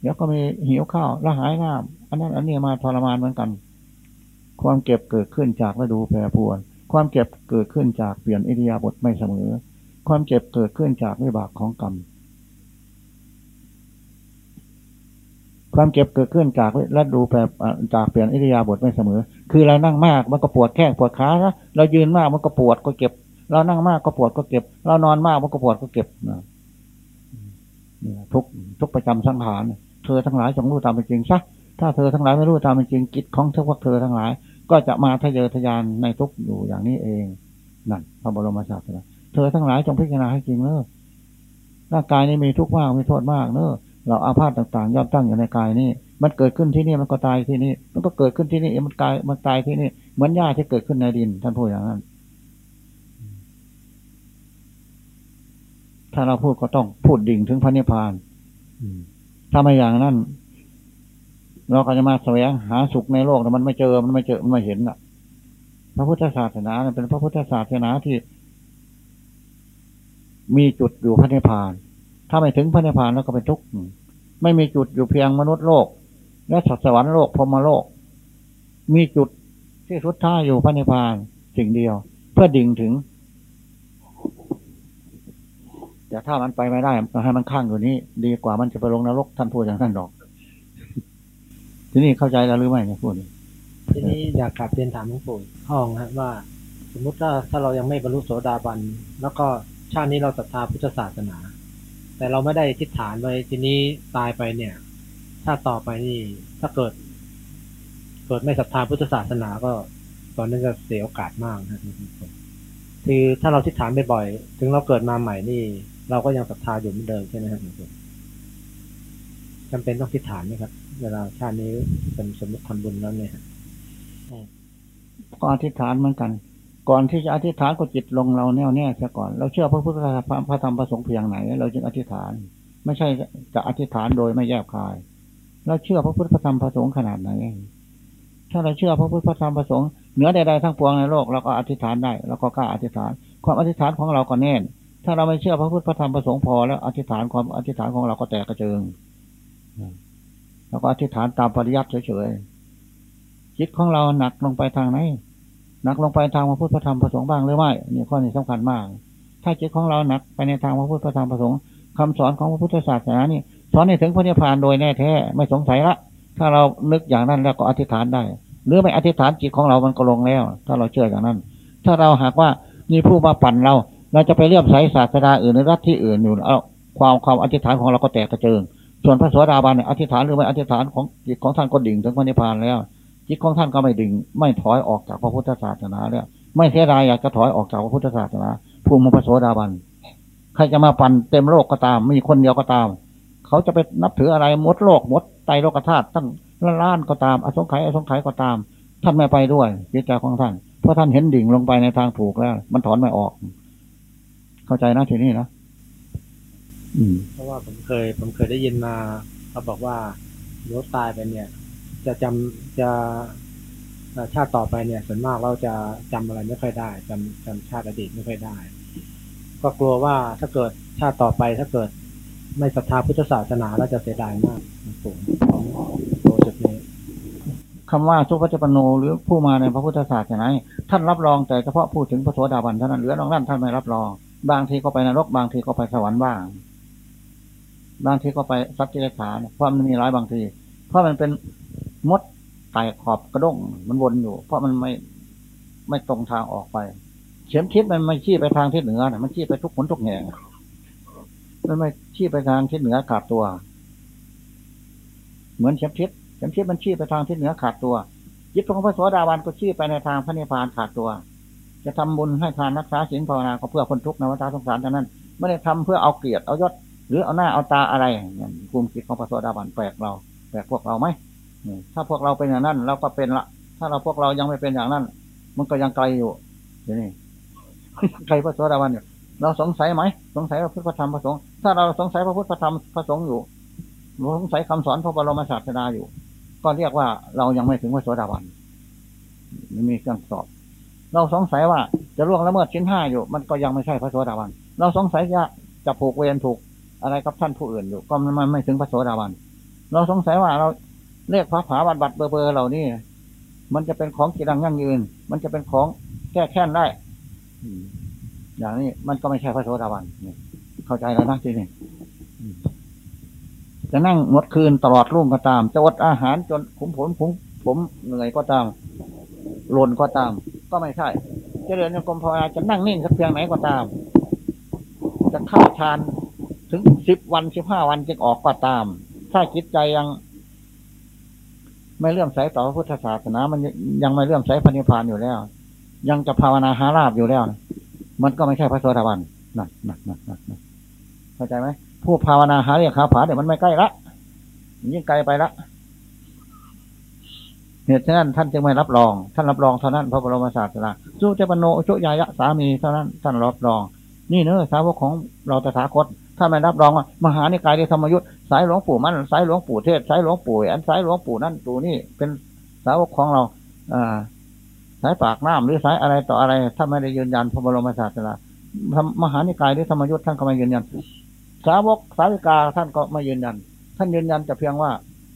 Speaker 1: เดี๋ยวก็มีหิวข้าวละหายน้ำอันนั้นอันนี้มาทรมานเหมือนกัน ความเก็บเกิดขึ้นจากฤดูแปรปรวน ความเก็บเกิดขึ้นจากเปลี่ยนอิริยาบถไม่เสมอ ความเจ็บเกิดขึ้นจากวิบากของกรรม ความเจ็บเกิดขึ้นจากฤดูแปรจากเปลี่ยนอิริยาบถไม่เสมอ คือเรานั่งมากมันก็ปวดแข้งปวดขาเรายืนมากมันก็ปวดก็เก็บ เรานั่งมากก็ปวดก็เก็บ เรานอนมากมันก็ปวดก็เก็บนะทุกทุกประจำสังขารเธอทั้งหลายจงรู้ตามเป็นจริงซะ ถ้าเธอทั้งหลายไม่รู้ตามเป็นจริงกิจของเธอพวกเธอทั้งหลาย ก็จะมาทะเยอทะยานในทุกอยู่อย่างนี้เองนั่นพระบรมศาสดาเธอทั้งหลายจงพิจารณาให้จริงเนอะร่างกายนี้มีทุกข์มากมีโทษมากเนอะเราอาพาธต่างๆย่อมตั้งอยู่ในกายนี้มันเกิดขึ้นที่นี่มันก็ตายที่นี่ มันก็เกิดขึ้นที่นี่มันตายมันตายที่นี่เหมือนหญ้าที่เกิดขึ้นในดิน ท่านพูดอย่างนั้น ถ้าเราพูดก็ต้องพูดดิ่งถึงพระนิพพานถ้าไม่อย่างนั้น เราก็จะมาแสวงหาสุขในโลกแต่มันไม่เจอมันไม่เจอมันไม่เห็นอะ พระพุทธศาสนาเป็นพระพุทธศาสนาที่ มีจุดอยู่พระนิพพาน ถ้าไม่ถึงพระนิพพานแล้วก็เป็นทุกข์ไม่มีจุดอยู่เพียงมนุษย์โลก และสัตว์สวรรค์โลกพรมโลก มีจุดที่สุดท้ายอยู่พระนิพพานสิ่งเดียว เพื่อดิ่งถึงแต่ถ้ามันไปไม่ได้ให้มันข้างอยู่นี้ ดีกว่ามันจะไปลงนรกท่านพูดอย่างนั้นดอก ทีนี้เข้าใจแล้วหรือไม่เนี่ยพูด
Speaker 2: ทีนี้อยากกลับเรียนถามหลวงปู่ห้องครับว่า สมมุติว่าถ้าเรายังไม่บรรลุโสดาบัน แล้วก็ชาตินี้เราศรัทธาพุทธศาสนา แต่เราไม่ได้ทิฏฐานไว้ทีนี้ตายไปเนี่ย ถ้าต่อไปนี่ถ้าเกิด เกิดไม่ศรัทธาพุทธศาสนาก็ตอนนั้นจะเสียโอกาสมากนะคือถ้าเราทิฏฐานบ่อยๆถึงเราเกิดมาใหม่นี่ เราก็ยังศรัทธาอยู่เหมือนเดิมใช่ไหมครับจำเป็นต้องทิฏฐานไหมครับ เวลาชาตินี้เป็นสมมติทำบุญแล้วเนี่ย
Speaker 1: ก็อธิษฐานเหมือนกัน ก่อนที่จะอธิษฐานก็จิตลงเราแน่วแน่เสียก่อน เราเชื่อพระพุทธพระธรรมพระสงฆ์เพียงไหน เราจึงอธิษฐาน ไม่ใช่จะอธิษฐานโดยไม่แยบคาย เราเชื่อพระพุทธธรรมพระสงฆ์ขนาดไหน ถ้าเราเชื่อพระพุทธธรรมพระสงฆ์เหนือใดๆทั้งปวงในโลกเราก็อธิษฐานได้เราก็กล้าอธิษฐาน ความอธิษฐานของเราก็แน่น ถ้าเราไม่เชื่อพระพุทธธรรมพระสงฆ์พอแล้วอธิษฐานความอธิษฐานของเราก็แตกกระเจิง เราก็อธิษฐานตามปริยัติเฉยๆจิตของเราหนักลงไปทางไหนหนักลงไปทางพระพุทธธรรมประสงค์บ้างหรือไม่นี่ข้อนี้สำคัญมาก ถ้าจิตของเราหนักไปในทางพระพุทธธรรมประสงค์คำสอนของพระพุทธศาสนานี่สอนให้ถึงพระนิพพานโดยแน่แท้ไม่สงสัยละ ถ้าเรานึกอย่างนั้นแล้วก็อธิษฐานได้ หรือไม่อธิษฐานจิตของเรามันก็ลงแล้ว ถ้าเราเชื่ออย่างนั้น ถ้าเราหากว่ามีผู้มาปั่นเรา เราจะไปเลื่อมใสศาสนาอื่นในรัฐที่อื่นอยู่เอาความความอธิษฐานของเราก็แตกกระเจิง ส่วนพระสวสดาบาลเนี่ยอธิษฐานหรือไม่อธิษฐานของจิตของท่านก็ดิ่งถึงพระนิพพานแล้ว จิตของท่านก็ไม่ดึงไม่ถอยออกจากพระพุทธศาสนาแล้วไม่เสียดายอยากจะถอยออกจากพระพุทธศาสนาภูมิพระโสดาบันใครจะมาปั่นเต็มโลกก็ตาม มีคนเดียวก็ตาม เขาจะไปนับถืออะไรมดโลกมดไตโลกธาตุตั้งล้านก็ตาม อสงไขยอสงไขยก็ตาม ท่านไม่ไปด้วยจิตใจของท่านเพราะท่านเห็นดิ่งลงไปในทางถูกแล้ว มันถอนไม่ออก เข้าใจนะทีนี้นะ
Speaker 2: เพราะว่าผมเคย ผมเคยได้ยินมา เขาบอกว่าโยตายไปเนี่ย จะจำจะชาติต่อไปเนี่ยส่วนมากเราจะจำอะไรไม่ค่อยได้จำจำชาติอดีตไม่ค่อยได้ ก็กลัวว่าถ้าเกิดชาติต่อไปถ้าเกิดไม่ศรัทธาพุทธศาสนาเราจะเสียดายมากผมของโปรเจกต์นี้
Speaker 1: คำว่าสุภจปโนหรือผู้มาในพระพุทธศาสนาท่านรับรองแต่เฉพาะพูดถึงพระโสดาบันเท่านั้นเหลือนอกนั้นท่านไม่รับรอง บางทีก็ไปนรกบางทีก็ไปสวรรค์บ้าง บางทีก็ไปสัตว์ที่ไรขาเพราะมันมีหลายบางที เพราะมันเป็นมดไต่ขอบกระด้งมันวนอยู่ เพราะมันไม่ไม่ตรงทางออกไป เข็มทิศมันไม่ชี้ไปทางทิศเหนือนะมันชี้ไปทุกผลทุกแห่งมันไม่ชี้ไปทางทิศเหนือขาดตัว เหมือนเข็มทิศเข็มทิศมันชี้ไปทางทิศเหนือขาดตัวจิตของพระโสดาบันก็ชี้ไปในทางพระนิพพานขาดตัว จะทำบุญให้ทานรักษาศีลภาวนาก็เพื่อคนทุกข์นวัฏสงสารเท่านั้นไม่ได้ทำเพื่อเอาเกียรติเอายศ หรือเอาหน้าเอาตาอะไรอย่างภูมิจิตของพระโสดาบันแปลกเราแปลกพวกเราไหมถ้าพวกเราเป็นอย่างนั้น เราก็เป็นละถ้าเราพวกเรายังไม่เป็นอย่างนั้น มันก็ยังไกลอยู่เดี๋ยวนี้ไกลพระโสดาบันอยู่เราสงสัยไหมสงสัยพระพุทธธรรมพระสงฆ์ถ้าเราสงสัยพระพุทธธรรมพระสงฆ์อยู่สงสัยคำสอนพระบรมศาสดาอยู่ ก็เรียกว่าเรายังไม่ถึงพระโสดาบันไม่มีเครื่องสอบ เราสงสัยว่าจะล่วงละเมิดชิ้นห้าอยู่ มันก็ยังไม่ใช่พระโสดาบัน เราสงสัยจะจะผูกเวรถูก อะไรกับท่านผู้อื่นอยู่ ก็มันไม่ถึงพระโสดาบัน เราสงสัยว่าเราเรียกพระผาบัตรบัตรเบอร์เบอร์เหล่านี้ มันจะเป็นของกีรังยั่งยืน มันจะเป็นของแก้แค้นได้อย่างนี้มันก็ไม่ใช่พระโสดาบันเข้าใจแล้วนะทีนี้จะนั่งงดคืนตลอดรุ่งก็ตาม จะอดอาหารจนผมผมผมผมเหนื่อยก็ตามหล่นก็ตาม ก็ไม่ใช่จะเดินในกรมภาวนาจะนั่งนิ่งสักเพียงไหนก็ตาม จะเข้าฌาน ถึงสิบวันสิบห้าวันจึงออกก็ตาม ถ้าจิตใจยังไม่เลื่อมใสต่อพุทธศาสนา มันยังไม่เลื่อมใสพระนิพานอยู่แล้ว ยังจะภาวนาหาลาบอยู่แล้ว มันก็ไม่ใช่พระโสดาบันนั่นนั่นนั่นนั่นเข้าใจไหมผู้ภาวนาหาเรียกขาผาเดี๋ยวมันไม่ใกล้ละยิ่งไกลไปละเหตุฉะนั้นท่านจึงไม่รับรอง ท่านรับรองเท่านั้นพระบรมศาสดาสุเจปโนชุยายะสามีเท่านั้นท่านรับรอง นี่เนื้อสาวกของเราตถาคต ถ้าไม่รับรองว่ามหานิกายในธรรมยุทธสายหลวงปู่มันสายหลวงปู่เทศสายหลวงปู่อันสายหลวงปู่นั่นตัวนี่เป็นสาวกของเราอ่าสายปากน้ำหรือสายอะไรต่ออะไร ถ้าไม่ได้ยืนยันพระบรมศาสดามหานิกายหรือธรรมยุทธท่านก็ไม่ยืนยัน สาวกสาวิกาท่านก็ไม่ยืนยัน ท่านยืนยันแต่เพียงว่า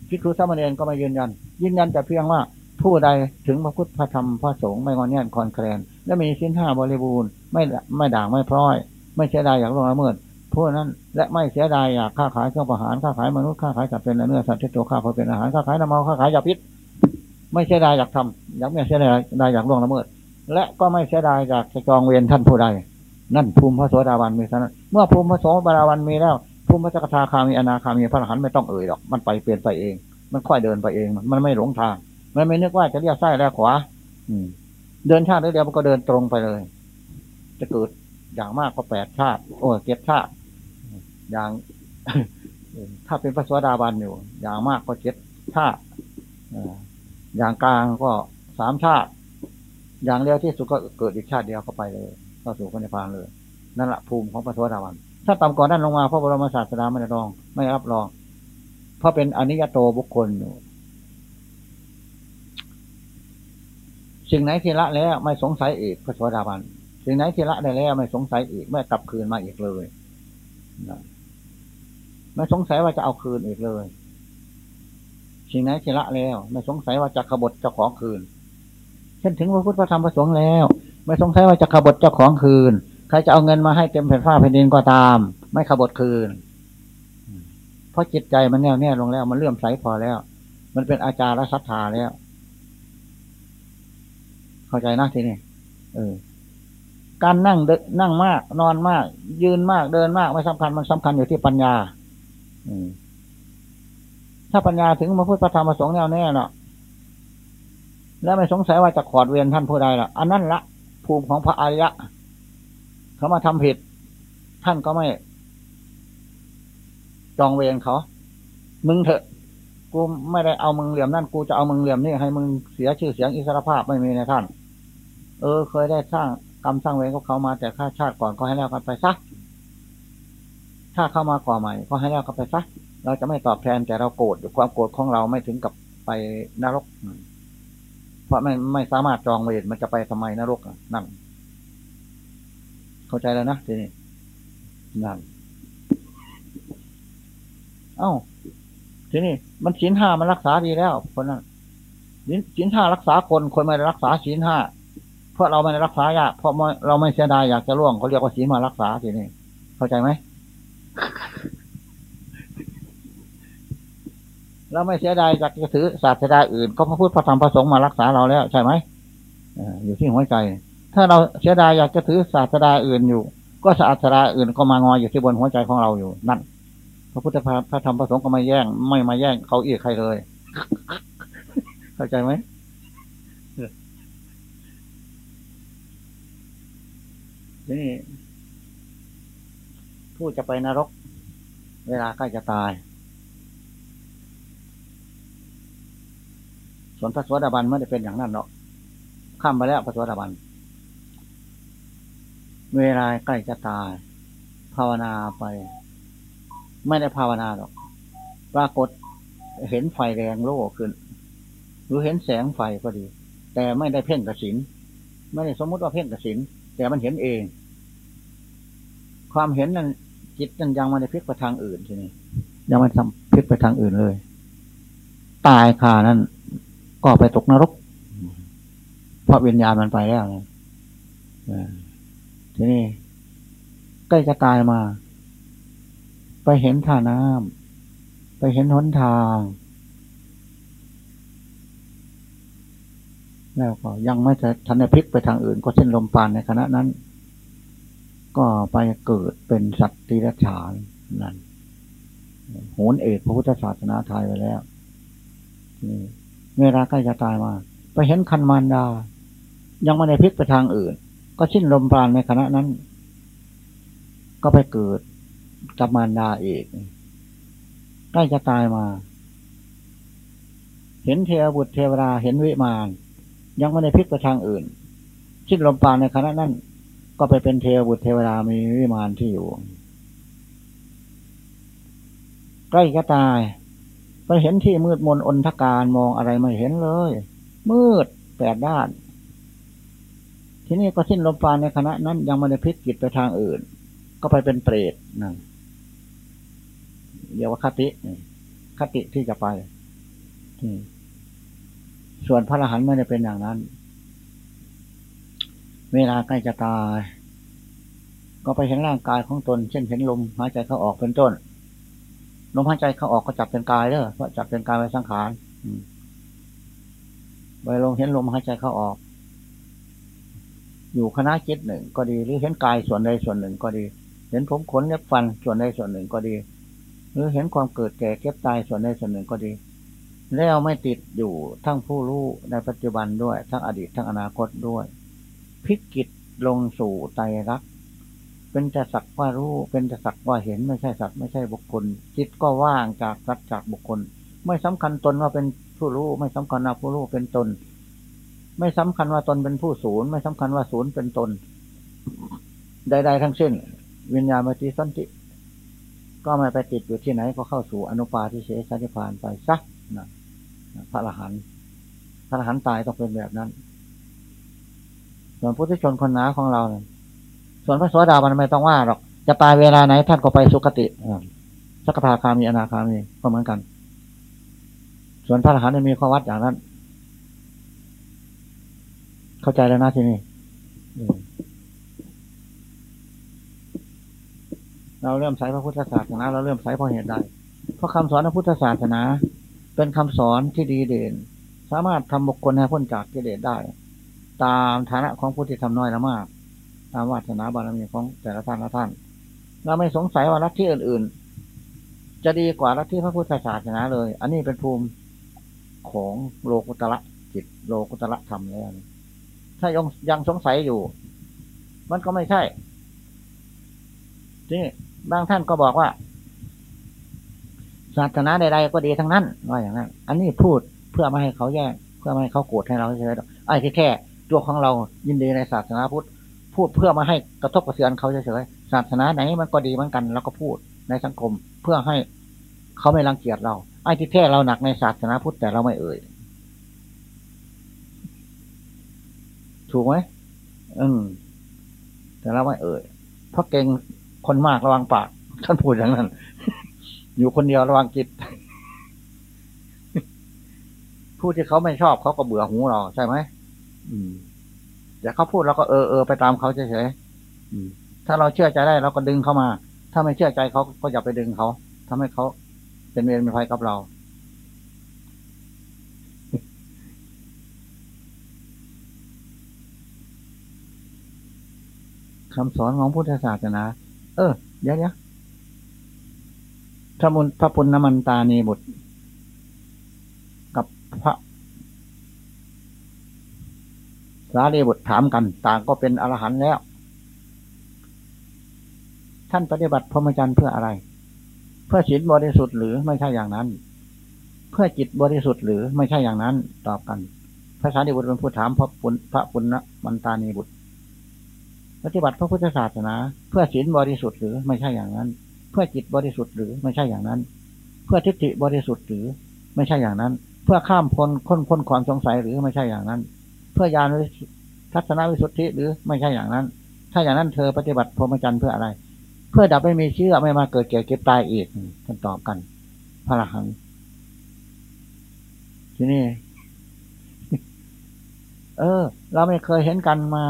Speaker 1: พิคุสามเณรก็ไม่ยืนยัน ยืนยันแต่เพียงว่าผู้ใดถึงพระพุทธพระธรรมพระสงฆ์ไม่งอนแง่นคอนแคลนและมีสิ้นห้าบริบูรณ์ไม่ไม่ด่างไม่พร้อย ไม่เสียดายอยากลงละเมิด ผู้นั้นและไม่เสียดายอยากค้าขายเครื่องประหารค้าขายมนุษย์ค้าขายสัตว์เป็นเนื้อสัตว์ที่ตัวข้าเพื่อเป็นอาหารค้าขายน้ำเมาค้าขายยาพิษไม่เสียดายอยากทำอยากไม่เสียดายอยากล่วงละเมิด และก็ไม่เสียดายอยากจะจองเวรท่านผู้ใดนั่นภูมิพระโสดาบันมีเท่านั้นเมื่อภูมิพระโสดาบันมีแล้วภูมิพระจักรทาคามีอนาคามีพระอรหันต์ไม่ต้องเอ่ยหรอกมันไปเปลี่ยนไปเอง มันค่อยเดินไปเอง มันไม่หลงทาง มันไม่นึกว่าจะเลี้ยวซ้ายแล้วขวา อืม เดินชาติเดียวมันก็เดินตรงไปเลย จะเกิดอย่างมากก็แปดชาติ โอ้เจ็ดชาติ อย่าง ถ้าเป็นพระสวสดาบันอยู่ อย่างมากก็เจ็ดชาติอย่างกลางก็สามชาติ อย่างเดียวที่สุดก็เกิดอีกชาติเดียวเข้าไปเลยเข้าสู่พระนิพพานเลย นั่นแหละภูมิของพระสวสดาบัน ถ้าต่ำกว่านั้นลงมาพระบรมศาสดาไม่ได้รอง ไม่รับรอง เพราะเป็นอนิยโตบุคคลอยู่สิ่งไหนที่ละแล้วไม่สงสัยอีกพระสวสดาบันสิ่งไหนที่ละได้แล้วไม่สงสัยอีกไม่กลับคืนมาอีกเลย ไม่สงสัยว่าจะเอาคืนอีกเลยสิ่งไหนที่ละแล้ว ไม่สงสัยว่าจะขบฏเจ้าของคืน เช่นถึงพระพุทธธรรมประสงค์แล้ว ไม่สงสัยว่าจะขบฏเจ้าของคืน ใครจะเอาเงินมาให้เต็มแผ่นฟ้าแผ่นดินก็ตาม ไม่ขบฏคืน เพราะจิตใจมันแน่วแน่ลงแล้ว มันเลื่อมใสพอแล้ว มันเป็นอาจารย์และศรัทธาแล้ว เข้าใจนะทีนี้เออการนั่งนั่งมาก นอนมาก ยืนมากเดินมาก ไม่สำคัญมันสำคัญอยู่ที่ปัญญา ถ้าปัญญาถึงมาพูดพระธรรมประสงค์แน่วแน่เนาะแล้วไม่สงสัยว่าจะขอดเวียนท่านผู้ใดล่ะ อันนั้นละภูมิของพระอริยะ เขามาทำผิด ท่านก็ไม่ จองเวรเขา มึงเถอะ กูไม่ได้เอามึงเหลี่ยมนั่นกูจะเอามึงเหลี่ยมนี่ให้มึงเสียชื่อเสียงอิสรภาพไม่มีในท่าน เออ เคยได้สร้างกรรมสร้างเวรกับเขามาแต่ข้าชาติก่อนก็ให้แล้วกันไปซัก ถ้าเข้ามาก่อใหม่ก็ให้แล้วกันไปซักเราจะไม่ตอบแทนแต่เราโกรธความโกรธของเราไม่ถึงกับไปนรก เพราะไม่ไม่สามารถจองเวรมันจะไปทำไมนรกนั่นเข้าใจแล้วนะทีนี้นั่นเอ้าทีนี้มันศีลห้ามันรักษาดีแล้ว คนนั้นศีลห้ารักษาคนคนไม่รักษาศีลห้าเพราะเราไม่รักษายากเพราะเราไม่เสียดายอยากจะล่วงเขาเรียกว่าศีลมารักษาทีนี้เข้าใจไหม เราไม่เสียดายจากจะถือศาสดาอื่นเขาพระพุทธพระธรรมพระสงฆ์มารักษาเราแล้วใช่ไหมอยู่ที่หัวใจ ถ้าเราเสียดายอยากจะถือศาสดาอื่นอยู่ ก็ศาสดาอื่นก็มางออยู่ที่บนหัวใจของเราอยู่นั่นพระพุทธพระธรรมพระสงฆ์ก็ไม่แย่ง ไม่มาแย่งเขาอีกใครเลย เข้าใจไหมนี่ ผู้จะไปนรก เวลาใกล้จะตาย ส่วนพระสวัสดิบันไม่ได้เป็นอย่างนั้นหรอก ข้ามไปแล้วพระสวัสดิบัน เวลาใกล้จะตาย ภาวนาไป ไม่ได้ภาวนาหรอก ปรากฏเห็นไฟแรงโล่ขึ้น หรือเห็นแสงไฟก็ดี แต่ไม่ได้เพ่งกระสิน ไม่ได้สมมติว่าเพ่งกระสิน แต่มันเห็นเองความเห็นนั้น จิตนั้นยังไม่ได้พลิกไปทางอื่นทีนี้ยังไม่ทำพลิกไปทางอื่นเลย ตายคานั้นก็ไปตกนรก เพราะวิญญาณมันไปแล้วนะทีนี้ใกล้จะตายมา ไปเห็นท่าน้ำไปเห็นหนทาง แล้วก็ยังไม่ทันได้พลิกไปทางอื่น ก็เช่นลมปานในขณะนั้น ก็ไปเกิดเป็นสัตว์ตีรฉานนั่นโหนเอกพระพุทธศาสนาไทยไปแล้วนี่เวลาใกล้จะตายมา ไปเห็นคันมารดา ยังไม่ได้พลิกไปทางอื่น ก็ชิ้นลมปราณในขณะนั้น ก็ไปเกิดกับมารดาเอกใกล้จะตายมา เห็นเทวบุตรเทวดาเห็นวิมาน ยังไม่ได้พลิกไปทางอื่นชิ้นลมปราณในขณะนั้น ก็ไปเป็นเทวบุตรเทวดามีวิมานที่อยู่ ใกล้จะตาย ไปเห็นที่มืดมนอนทการมองอะไรไม่เห็นเลย มืดแปดด้าน ที่นี่ก็สิ้นลมปราณในคณะนั้น ยังไม่ได้พลิกจิตไปทางอื่น ก็ไปเป็นเปรตนั่นเรียกว่าคติคติที่จะไปส่วนพระอรหันต์ไม่ได้เป็นอย่างนั้น เวลาใกล้จะตาย ก็ไปเห็นร่างกายของตน เช่นเห็นลมหายใจเข้าออกเป็นต้น ลมหายใจเข้าออกก็จับเป็นกายเด้อเพราะจับเป็นกายไว้สังขารไปลงเห็นลมหายใจเข้าออก อยู่คณะจิตหนึ่งก็ดี หรือเห็นกายส่วนใดส่วนหนึ่งก็ดี เห็นผมขนเล็บฟันส่วนใดส่วนหนึ่งก็ดี หรือเห็นความเกิดแก่เก็บตายส่วนใดส่วนหนึ่งก็ดี แล้วไม่ติดอยู่ทั้งผู้รู้ในปัจจุบันด้วย ทั้งอดีตทั้งอนาคตด้วย พิกิตลงสู่ไตรักเป็นจะสักว่ารู้เป็นจะสักว่าเห็นไม่ใช่สัตว์ไม่ใช่บุคคล จิตก็ว่างจากสัตว์จากบุคคล ไม่สำคัญตนว่าเป็นผู้รู้ ไม่สำคัญว่าผู้รู้เป็นตน ไม่สำคัญว่าตนเป็นผู้ศูนย์ไม่สำคัญว่าศูนย์เป็นตน ใด ๆ ทั้งสิ้น วิญญาณมติสันติก็ไม่ไปติดอยู่ที่ไหนก็เข้าสู่อนุปาทิเสสนิพานไปซักนะพระอรหันต์พระอรหันต์ตายต้องเป็นแบบนั้น ส่วนพุทธชนคนหนาของเราเนี่ยส่วนพระสวสดาบันไม่ต้องว่าหรอก จะตายเวลาไหนท่านก็ไปสุคติสักทาคามีอนาคามีก็เหมือนกัน ส่วนพระอรหันต์มีข้อวัดอย่างนั้น เข้าใจแล้วนะที่นี่เราเริ่มใช้พระพุทธศาสนา เราเริ่มใช้เพราะเหตุใดเพราะคำสอนพระพุทธศาสนา เป็นคำสอนที่ดีเด่น สามารถทำบุคคลให้พ้นจากกิเลสได้ ตามฐานะของผู้ที่ทำน้อยละมาก ตามวาสนาบารมีของแต่ละท่านละท่าน เราไม่สงสัยว่าลัฐทธิอื่น ๆ จะดีกว่าลัฐทธิพระพุทธศาสนาเลย อันนี้เป็นภูมิของโลกุตระจิตโลกุตระธรรมแล้วถ้ายังยังสงสัยอยู่ มันก็ไม่ใช่ที่บางท่านก็บอกว่า ศาสนาใดๆก็ดีทั้งนั้นว่าอย่างนั้น อันนี้พูดเพื่อไม่ให้เขาแย่งเพื่อไม่ให้เขาโกรธให้เราใช่ไหมไอ้ที่แค่ ตัวของเรายินดีในศาสนาพุทธพูดเพื่อมาให้กระทบกระเทือนเขาเฉยๆศาสนาไหนมันก็ดีเหมือนกันเราก็พูดในสังคม เพื่อให้เขาไม่รังเกียจเราไอ้ที่แท้เราหนักในศาสนาพุทธแต่เราไม่เอ่ยถูกไหมอืมแต่เราไม่เอ่ยเพราะเก่งคนมากระวังปากท่านพูดอย่างนั้น อยู่คนเดียวระวังจิตผู้ที่เขาไม่ชอบเขาก็เบื่อหูเราใช่ไหม อย่าเขาพูดเราก็เออเออไปตามเขาเฉยๆถ้าเราเชื่อใจได้เราก็ดึงเขามา ถ้าไม่เชื่อใจเขาก็อย่าไปดึงเขาทำให้เขาเป็นเวรเป็นภัยกับเราคำสอนของพุทธศาสนา เออ เดี๋ยวเดี๋ยวพระมุนพระปุณณมันตานีบุตร กับพระ สารีบุตรถามกัน ต่างก็เป็นอรหันต์แล้ว ท่านปฏิบัติพรหมจรรย์เพื่ออะไร เพื่อศีลบริสุทธิ์หรือไม่ใช่อย่างนั้น เพื่อจิตบริสุทธิ์หรือไม่ใช่อย่างนั้น ตอบกันพระสารีบุตรเป็นผู้ถามพระปุณพระปุณณมันตานีบุตร ปฏิบัติพระพุทธศาสนา เพื่อศีลบริสุทธิ์หรือไม่ใช่อย่างนั้น เพื่อจิตบริสุทธิ์หรือไม่ใช่อย่างนั้น เพื่อทิฏฐิบริสุทธิ์หรือไม่ใช่อย่างนั้น เพื่อข้ามพ้นค้นพ้นความสงสัยหรือไม่ใช่อย่างนั้น เพื่อญาณทัศนวิสุทธิหรือไม่ใช่อย่างนั้น ถ้าอย่างนั้นเธอปฏิบัติพรหมจรรย์เพื่ออะไร เพื่อดับไม่มีเชื่อไม่มาเกิดเก่เก็บตายอีกท่านตอบกัน พระรหันทีนี้เออ เราไม่เคยเห็นกันมา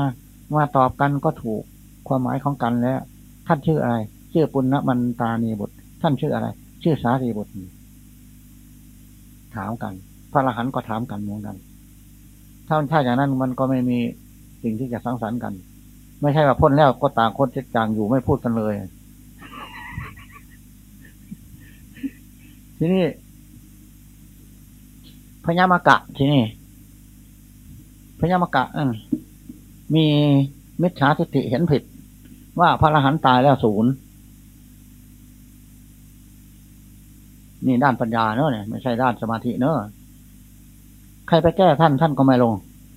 Speaker 1: มาตอบกันก็ถูกความหมายของกันแล้ว ท่านชื่ออะไร ชื่อปุณณมันตานีบุตร ท่านชื่ออะไร ชื่อสารีบุตร ถามกัน พระอรหันต์ก็ถามกันเหมือนกัน ถ้าถ้าอย่างนั้นมันก็ไม่มีสิ่งที่จะสังสรรค์กัน ไม่ใช่ว่าพ้นแล้วก็ต่างคนจะจางอยู่ไม่พูดกันเลย ทีนี้พญามากะทีนี้พญามากะมีมิจฉาทิฏฐิเห็นผิด ว่าพระอรหันต์ตายแล้วศูนย์นี่ด้านปัญญาเนอะเนี่ยไม่ใช่ด้านสมาธิเนอะ ใครไปแก้ท่านท่านก็ไม่ลง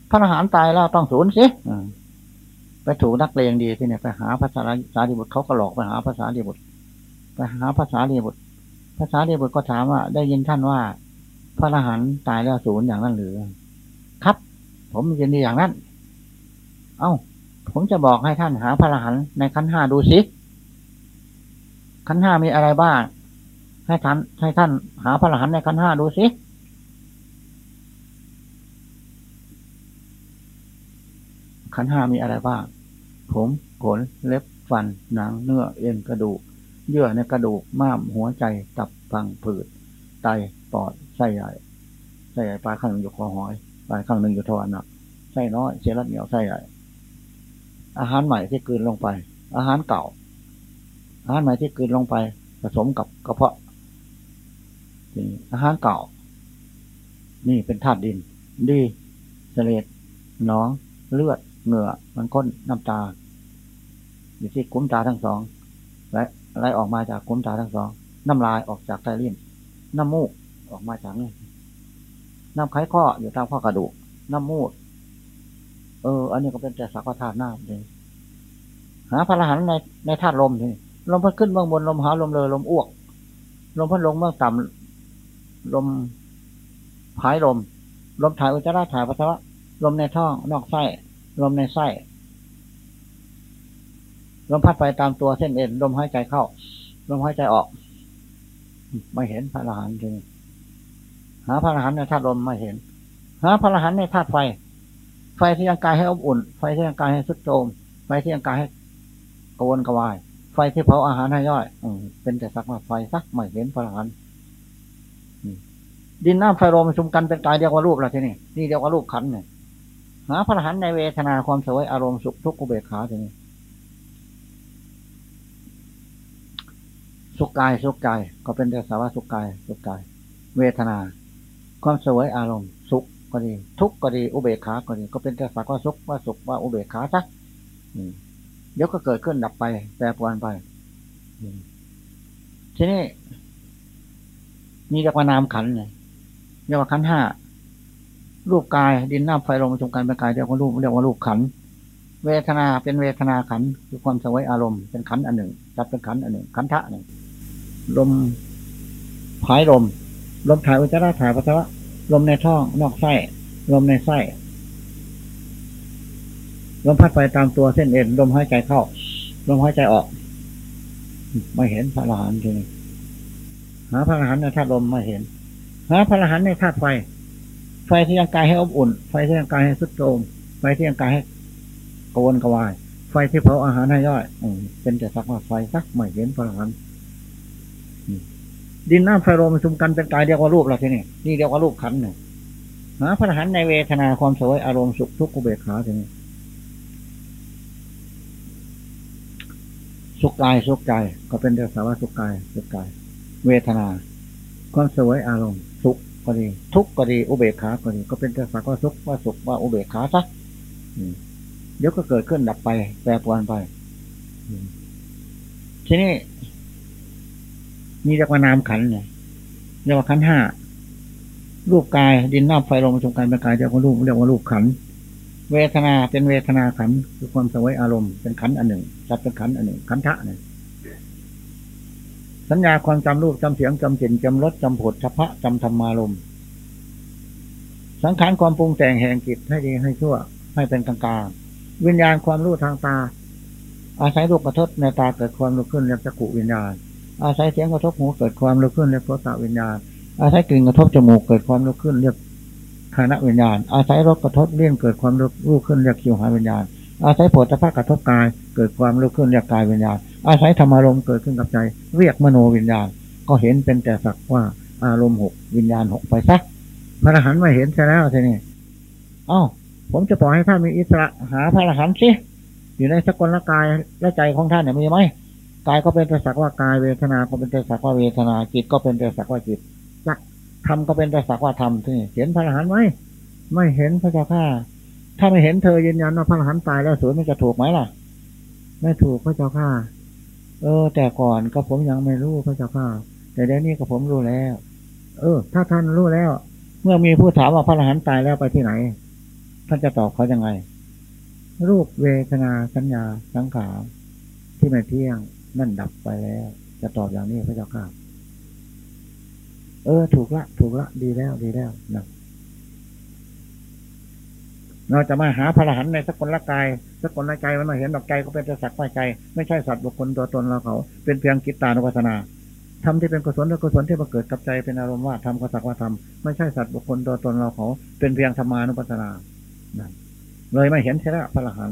Speaker 1: พระอรหันต์ตายแล้วต้องศูนย์สิไปถูกนักเลงดีที่เนี่ยไปหาภาษาสารีบุตรเขาก็หลอกไปหาภาษาดีบุตรไปหาภาษาดีบุตรภาษาดีบุตรก็ถามว่า ได้ยินท่านว่า พระอรหันต์ตายแล้วศูนย์อย่างนั้นหรือ ครับ ผมยินดีอย่างนั้น เอา้า ผมจะบอกให้ท่านหาพระรหันในขั้นห้าดูสิขั้นห้ามีอะไรบ้างให้ท่านให้ท่านหาพระรหันในขั้นห้าดูสิ ขันห้ามีอะไรบ้าง ผมขนเล็บฟันหนังเนื้อเอ็นกระดูก เยื่อในกระดูกม้ามหัวใจตับฟังผืด ไตปอดไส้ใหญ่ไส้ใหญ่ปลายข้างหนึ่งอยู่คอหอยปลายข้างหนึ่งอยู่ทวารหนักไส้น้อยเชื้อรัดเหนียวไส้ใหญ่ อาหารใหม่ที่กืนลงไป อาหารเก่า อาหารใหม่ที่กืนลงไป ผสมกับกระเพาะนี่อาหารเก่า นี่เป็นธาตุดิน ดีเสลดน้องเลือด เหงื่อมันก้นน้ำตา อยู่ที่คุ้มตาทั้งสองและไหลออกมาจากคุ้มตาทั้งสอง น้ำลายออกจากใต้ลิ้นน้ำมูกออกมาจากนี่น้ำไข้ข้ออยู่ตามข้อกระดูก น้ำมูด เออ อันนี้ก็เป็นแต่สักว่าธาตุน้ำเลยหาพระอรหันในในธาตุลมนี่ลมพัดขึ้นเบื้องบนลมหาลมเลยลมอ้วก ลมพัดลงเบื้องต่ำลมหายลม ลมถ่ายอุจจาระถ่ายปัสสาวะลมในท้องนอกไส้ ลมในไส้ ลมพัดไปตามตัวเส้นเอ็นลมหายใจเข้า ลมหายใจออก ไม่เห็นพระอรหันต์จริงหาพระอรหันต์ในธาตุลมไม่เห็น หาพระอรหันต์ในธาตุไฟ ไฟที่ยังกายให้อบอุ่น ไฟที่ยังกายให้สุดโจมไฟที่ยังกายให้กวนกวาย ไฟที่เผาอาหารให้ย่อยอเป็นแต่สักว่าไฟสักไม่เห็นพระอรหันต์ดินน้ำไฟลมชุมกันเป็นกายเดียวกับรูปแล้วทีนี้นี่เดียวกับรูปขันเนี่ย หาพระหันในเวทนาความสวยอารมณ์สุขทุกข์อุเบกขาทีนี้สุขกายสุขกาย ก็เป็นแต่สาวะสุขกายสุขกาย เวทนา ความสวยอารมณ์ สุขก็ดี ทุกข์ก็ดีอุเบกขาก็ดี ก็เป็นแต่สักว่าสุขว่าสุขว่าอุเบกขาซะเดี๋ยวก็เกิดขึ้นดับไปแปรปรวนไปทีนี้มีเรียกว่านามขันเลยเรียกว่าขันห้า รูปกายดินน้ำไฟลมประชุมกันเป็นกายเรียกว่ารูปเรียกว่ารูปขัน เวทนาเป็นเวทนาขันคือความสวยอารมณ์เป็นขันอันหนึ่งจัดเป็นขันอันหนึ่งขันทะหนึ่งลมพายลม ลมถ่ายอุจจาระถ่ายปัสสาวะลมในท้องนอกไส้ลมในไส้ลมพัดไปตามตัวเส้นเอ็นลมหายใจเข้า ลมหายใจออก ไม่เห็นพระอรหันต์ทีนี้หาพระอรหันต์ในธาตุลมไม่เห็น หาพระอรหันต์ในธาตุไฟ ไฟที่ยังกายให้อบอุ่น ไฟที่ยังกายให้สุดโทมไฟที่ยังกายให้กวนกวาย ไฟที่เผาอาหารให้ย่อยเป็นแต่สักว่าไฟสักไม่เห็นพระอรหันต์ดินน้ำไฟลมชุมกันเป็นกายเดียวกับรูปเราทีนี่นี่เดียวกับรูปขันเนี่ยหาพระหันในเวทนาความสวยอารมณ์สุขทุกข์อุเบกขาทีนี้สุขกายสุขใจ ก็เป็นเรื่องสาวสุขกายสุขกาย เวทนา ความสวยอารมณ์ ก็ดีทุกข์ก็ดีอุเบกขาก็ดีก็เป็นเรื่สักว่าสุขว่าสุขว่าอุเบกขาซะเดี๋ยวก็เกิดขึ้นดับไป แปรปรวนไปทีนี้มีเรียกว่านามขันเนี่ยเรียกว่าขันห้ารูปกายดินน้ำไฟลมประชุมกันเป็นกายเรียกว่ารูปเรียกว่ารูปขันเวทนาเป็นเวทนาขันคือความสวยอารมณ์เป็นขันอันหนึ่งจัดเป็นขันอันหนึ่งขันทะเนี่ย สัญญาความจำรูปจำเสียงจำกลิ่นจำรสจำผดทพะจำธรรมารมสังขารความปรุงแต่งแห่งจิตให้ดีให้ชั่ว ให้เป็นกลางกลางวิญญาณความรู้ทางตา อาศัยรูปกระทบในตาเกิดความรู้ขึ้นเรียกจักรุวิญญาณ อาศัยเสียงกระทบหูเกิดความรู้ขึ้นเรียกโสตวิญญาณ อาศัยกลิ่นกระทบจมูกเกิดความรู้ขึ้นเรียกคณะวิญญาณ อาศัยรสกระทบเลี้ยงเกิดความรู้ขึ้นเรียกคิวหาวิญญาณ อาศัยผลตภะกระทบกาย เกิดความรู้ขึ้นเรียกกายวิญญาณ อาศัยธรรมารมณ์เกิดขึ้นกับใจ เรียกมโนวิญญาณ ก็เห็นเป็นแต่สักว่าอารมณ์หกวิญญาณหกไปซักพระอรหันต์ไม่เห็นใช่แล้วใช่นี่เอ้า ผมจะปล่อยให้ท่านมีอิสระหาพระอรหันต์สิอยู่ในสกลกายและใจของท่านเนี่ยมีไหมกายก็เป็นแต่สักว่ากายเวทนา ก็เป็นแต่สักว่าเวทนาจิตก็เป็นแต่สักว่าจิตจักธรรมก็เป็นแต่สักว่าธรรมที่เห็นพระอรหันต์ไหมไม่เห็นพระเจ้าข้าถ้าไม่เห็นเธอยืนยันว่าพระอรหันต์ตายแล้วสวยมันจะถูกไหมล่ะ ไม่ถูกพระเจ้าข้า เออ แต่ก่อนก็ผมยังไม่รู้พระเจ้าข้าแต่เดี๋ยวนี้ก็ผมรู้แล้ว เออ ถ้าท่านรู้แล้ว เมื่อมีผู้ถามว่าพระอรหันต์ตายแล้วไปที่ไหน ท่านจะตอบเขายังไง รูปเวทนาสัญญาสังขารที่ไม่เที่ยงนั่นดับไปแล้ว จะตอบอย่างนี้พระเจ้าข้าเออ ถูกละ ถูกละ ดีแล้วดีแล้วนะเราจะมาหาพระอรหันต์ในสกละกาย สกลใจมันมาเห็นดอกใจก็เป็นแต่สักว่าใจ ไม่ใช่สัตว์บุคคลตัวตนเราเขา เป็นเพียงกิตตานุปัสนาทำที่เป็นกุศลและกุศลที่มาเกิดกับใจเป็นอารมณ์ว่าทำก็สักว่าทำไม่ใช่สัตว์บุคคลตัวตนเราเขา เป็นเพียงธรรมานุปัสนาเลยไม่เห็นใช่ไหมพระรหัน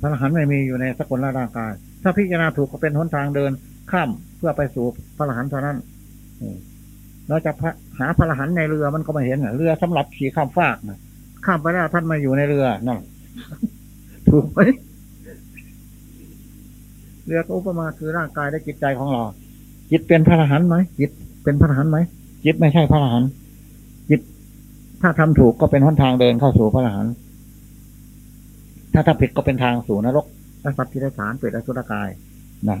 Speaker 1: พระรหันไม่มีอยู่ในสกลร่างกาย ถ้าพิจารณาถูกก็เป็นหนทางเดินข้ามเพื่อไปสู่พระรหันเท่านั้นเราจะหาพระรหันในเรือมันก็ไม่เห็นเรือสำหรับขี่ข้ามฟากนะข้ามไปแล้วท่านมาอยู่ในเรือนั่น ถูกไหมเรือก็อุปมาคือร่างกายและจิตใจของเรา จิตเป็นพระอรหันต์ไหมจิตเป็นพระอรหันต์ไหมจิตไม่ใช่พระอรหันต์จิตถ้าทำถูกก็เป็นหนทางเดินเข้าสู่พระอรหันต์ถ้าทำผิดก็เป็นทางสู่นรกและสัตว์ที่ได้สารเปรตอสุรกายนั่น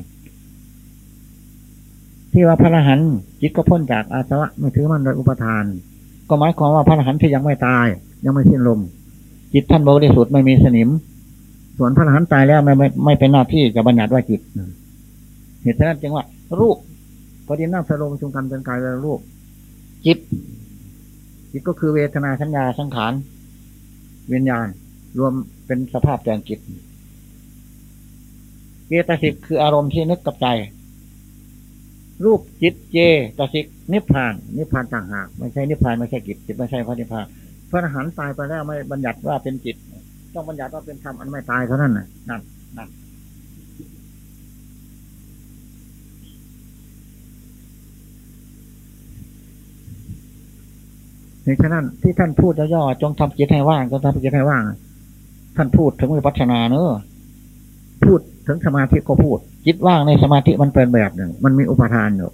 Speaker 1: ที่ว่าพระอรหันต์จิตก็พ้นจากอาสวะไม่ถือมันโดยอุปทาน ก็หมายความว่าพระอรหันต์ที่ยังไม่ตาย ยังไม่สิ้นลม จิตท่านบริสุทธิ์ไม่มีสนิม ส่วนพระอรหันต์ตายแล้วไม่ไม่ไม่เป็นหน้าที่จะบัญญัติว่าจิตเหตุฉะนั้นจึงว่า รูปพอดีน้ำสโลมชุมกันเป็นกายเป็นรูป จิต จิตก็คือเวทนาสัญญาสังขารวิญญาณ รวมเป็นสภาพแจงจิตเจตสิกคืออารมณ์ที่นึกกับใจ รูปจิตเจตสิกนิพพาน นิพพานต่างหากไม่ใช่นิพพานไม่ใช่จิตจิตไม่ใช่พระนิพพานพระอรหันต์ตายไปแล้วไม่บัญญัติว่าเป็นจิต ต้องบัญญัติว่าเป็นธรรมอันไม่ตายเท่านั้นน่ะนั่นนั่นเหตุฉะนั้นที่ท่านพูดย่อๆจงทำจิตให้ว่างจงทำจิตให้ว่าง ท่านพูดถึงวิปัสสนาเนอะพูดถึงสมาธิก็พูด จิตว่างในสมาธิมันเป็นแบบหนึ่ง มันมีอุปทานอยู่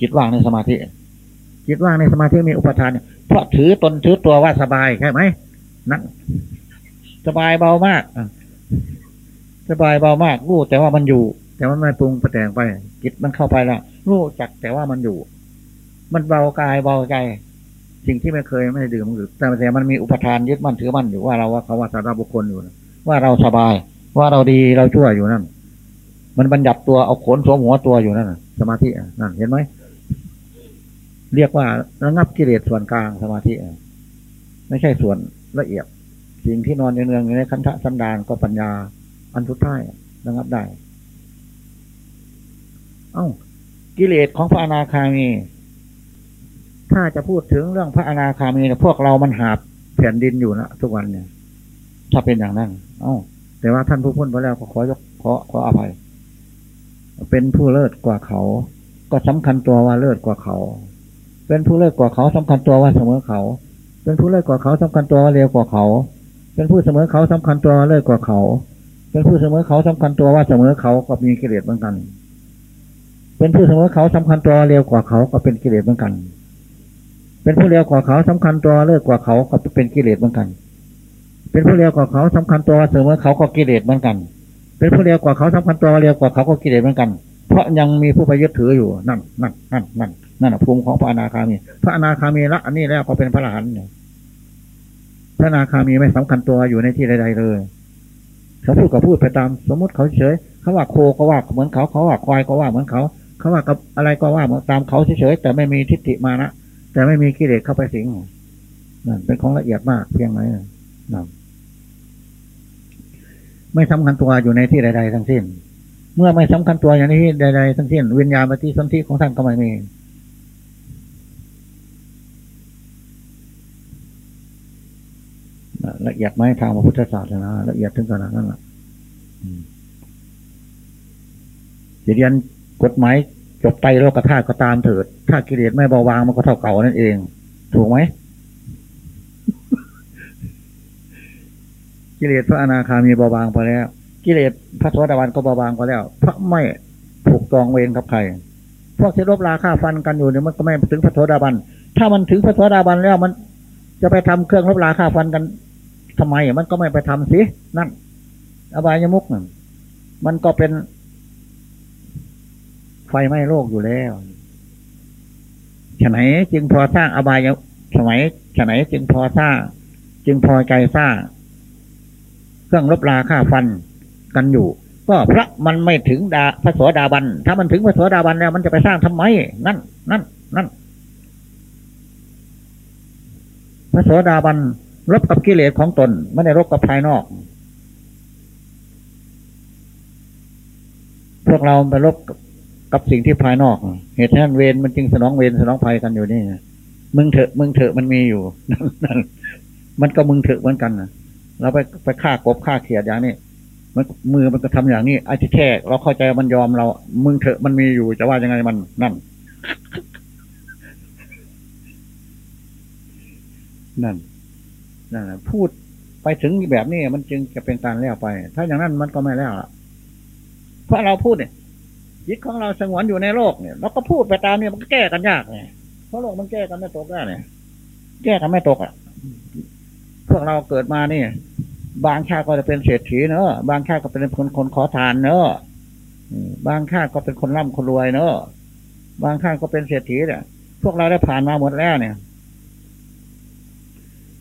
Speaker 1: จิตว่างในสมาธิ จิตว่างในสมาธิมีอุปทานเพราะถือตนถือตัวว่าสบายใช่ไหมนั่น สบายเบามากสบายเบามากรู้แต่ว่ามันอยู่ แต่มันไม่ปรุงประแต่งไปจิตมันเข้าไปแล้วรู้จักแต่ว่ามันอยู่ มันเบากายเบาใจ สิ่งที่ไม่เคยไม่ดื่มหรือแต่แต่มันมีอุปทานยึดมั่นถือมั่นอยู่ว่าเราว่าเขาว่าสาระบุคคลอยู่ว่าเราสบาย ว่าเราดีเราชั่วอยู่นั่น มันบัญญัติตัวเอาขนสวมหัวตัวอยู่นั่นสมาธินั่นเห็นไหมเรียกว่าระงับกิเลสส่วนกลางสมาธิไม่ใช่ส่วนละเอียด สิ่งที่นอนเนืองในคันธสันดานก็ปัญญา อันสุดท้ายระงับได้ เอ้า กิเลสของพระอนาคามี ถ้าจะพูดถึงเรื่องพระอนาคามีนี่ยพวกเรามันหาบแผ่นดินอยู่นะทุกวันเนี่ย ถ้าเป็นอย่างนั้น เอ้า แต่ว่าท่านผู้พ้นไปแล้วก็ขอยกขอขออภัย เป็นผู้เลิศกว่าเขา ก็สำคัญตัวว่าเลิศกว่าเขา เป็นผู้เลิศกว่าเขาสำคัญตัวว่าเสมอเขา เป็นผู้เลิศกว่าเขาสำคัญตัวว่าเร็วกว่าเขา เป็นผู้เสมอเขาสำคัญตัวเลิศกว่าเขา เป็นผู้เสมอเขาสำคัญตัวว่าเสมอเขาก็มีกิเลสเหมือนกัน เป็นผู้เสมอเขาสำคัญตัวเร็วกว่าเขาก็เป็นกิเลสเหมือนกัน เป็นผู้เร็วกว่าเขาสำคัญตัวเลิศกว่าเขาก็เป็นกิเลสเหมือนกัน เป็นผู้เร็วกว่าเขาสำคัญตัวเสมอเขาก็กิเลสเหมือนกัน เป็นผู้เร็วกว่าเขาสำคัญตัวเร็วกว่าเขาก็กิเลสเหมือนกัน เพราะยังมีผู้ไปยึดถืออยู่นั่นนั่นนั่นนั่นนั่นภูมิของพระอนาคามี พระอนาคามีละอันนี้แล้วก็เป็นพระอรหันต์เนี่ย พระนาคามีไม่สำคัญตัวอยู่ในที่ใดๆเลยเขาพูดก็พูดไปตาม สมมติเขาเฉยเขาว่าโคก็ว่าเหมือนเขาเขาว่าควายก็ว่าเหมือนเขา เขาว่ากับอะไรก็ว่าตามเขาเฉยๆแต่ไม่มีทิฏฐิมานะแต่ไม่มีกิเลสเข้าไปสิงนั่นเป็นของละเอียดมากเพียงไหนนั่นไม่สำคัญตัวอยู่ในที่ใด ๆ ทั้งสิ้น เมื่อไม่สำคัญตัวอย่างนี้ใด ๆ ทั้งสิ้นวิญญาณปฏิสนธิของท่านก็ไม่มี ละเอียดไหมทางพระพุทธศาสนาละเอียดถึงขนาดนั้นแหละจะเรียนกฎหมายจบไตโลกธาตุก็ตามเถิด ถ้ากิเลสไม่เบาบางมันก็เท่าเก่านั่นเอง ถูกไหมกิเลสพระอนาคามีเบาบางพอแล้ว กิเลสพระสวัสดิวันก็เบาบางพอแล้วพระไม่ผูกจองเวรกับใครพวกที่รบราค่าฟันกันอยู่เนี่ยมันก็ไม่ถึงพระโสดาบัน ถ้ามันถึงพระโสดาบันแล้วมันจะไปทำเครื่องรบราค่าฟันกัน ทำไมมันก็ไม่ไปทำสินั่นอบายมุกนั่นมันก็เป็น ไฟไหม้โลกอยู่แล้วฉะไหนจึงพอสร้างอบายสมัยฉะไหนจึงพอสร้าง จึงพอใจสร้าง เครื่องลบราค่าฟันกันอยู่ ก็พระมันไม่ถึงดาพระโสดาบัน ถ้ามันถึงพระโสดาบันแล้ว มันจะไปสร้างทำไม นั่น นั่น นั่นพระโสดาบัน รบกับกิเลสของตน ไม่ได้รบกับภายนอก พวกเราไปรบกับสิ่งที่ภายนอก เหตุนั้นเวรมันจึงสนองเวรสนองภัยกันอยู่นี่มึงเถอะมึงเถอะมันมีอยู่นั่นมันก็มึงเถอะเหมือนกันนะเราไปไปฆ่ากบฆ่าเขียดอย่างนี้มันมือมันก็ทำอย่างนี้ไอ้ที่แท้เราเข้าใจมันยอมเรา มึงเถอะมันมีอยู่จะว่ายังไงมันนั่น นั่น นั่นพูดไปถึงแบบนี้มันจึงจะเป็นการแล้วไป ถ้าอย่างนั้นมันก็ไม่แล้วเพราะเราพูดเนี่ยจิตของเราสงวนอยู่ในโลกเนี่ยเราก็พูดไปตามเนี่ยมันก็แก้กันยากไงเพราะโลกมันแก้กันไม่ตกได้เนี่ยแก้กันไม่ตกอะพวกเราเกิดมานี่บางชาติก็จะเป็นเศรษฐีเนอะบางชาติก็เป็นคนคนขอทานเนอะบางชาติก็เป็นคนร่ำคนรวยเนอะบางชาติก็เป็นเศรษฐีเนี่ยพวกเราได้ผ่านมาหมดแล้วเนี่ย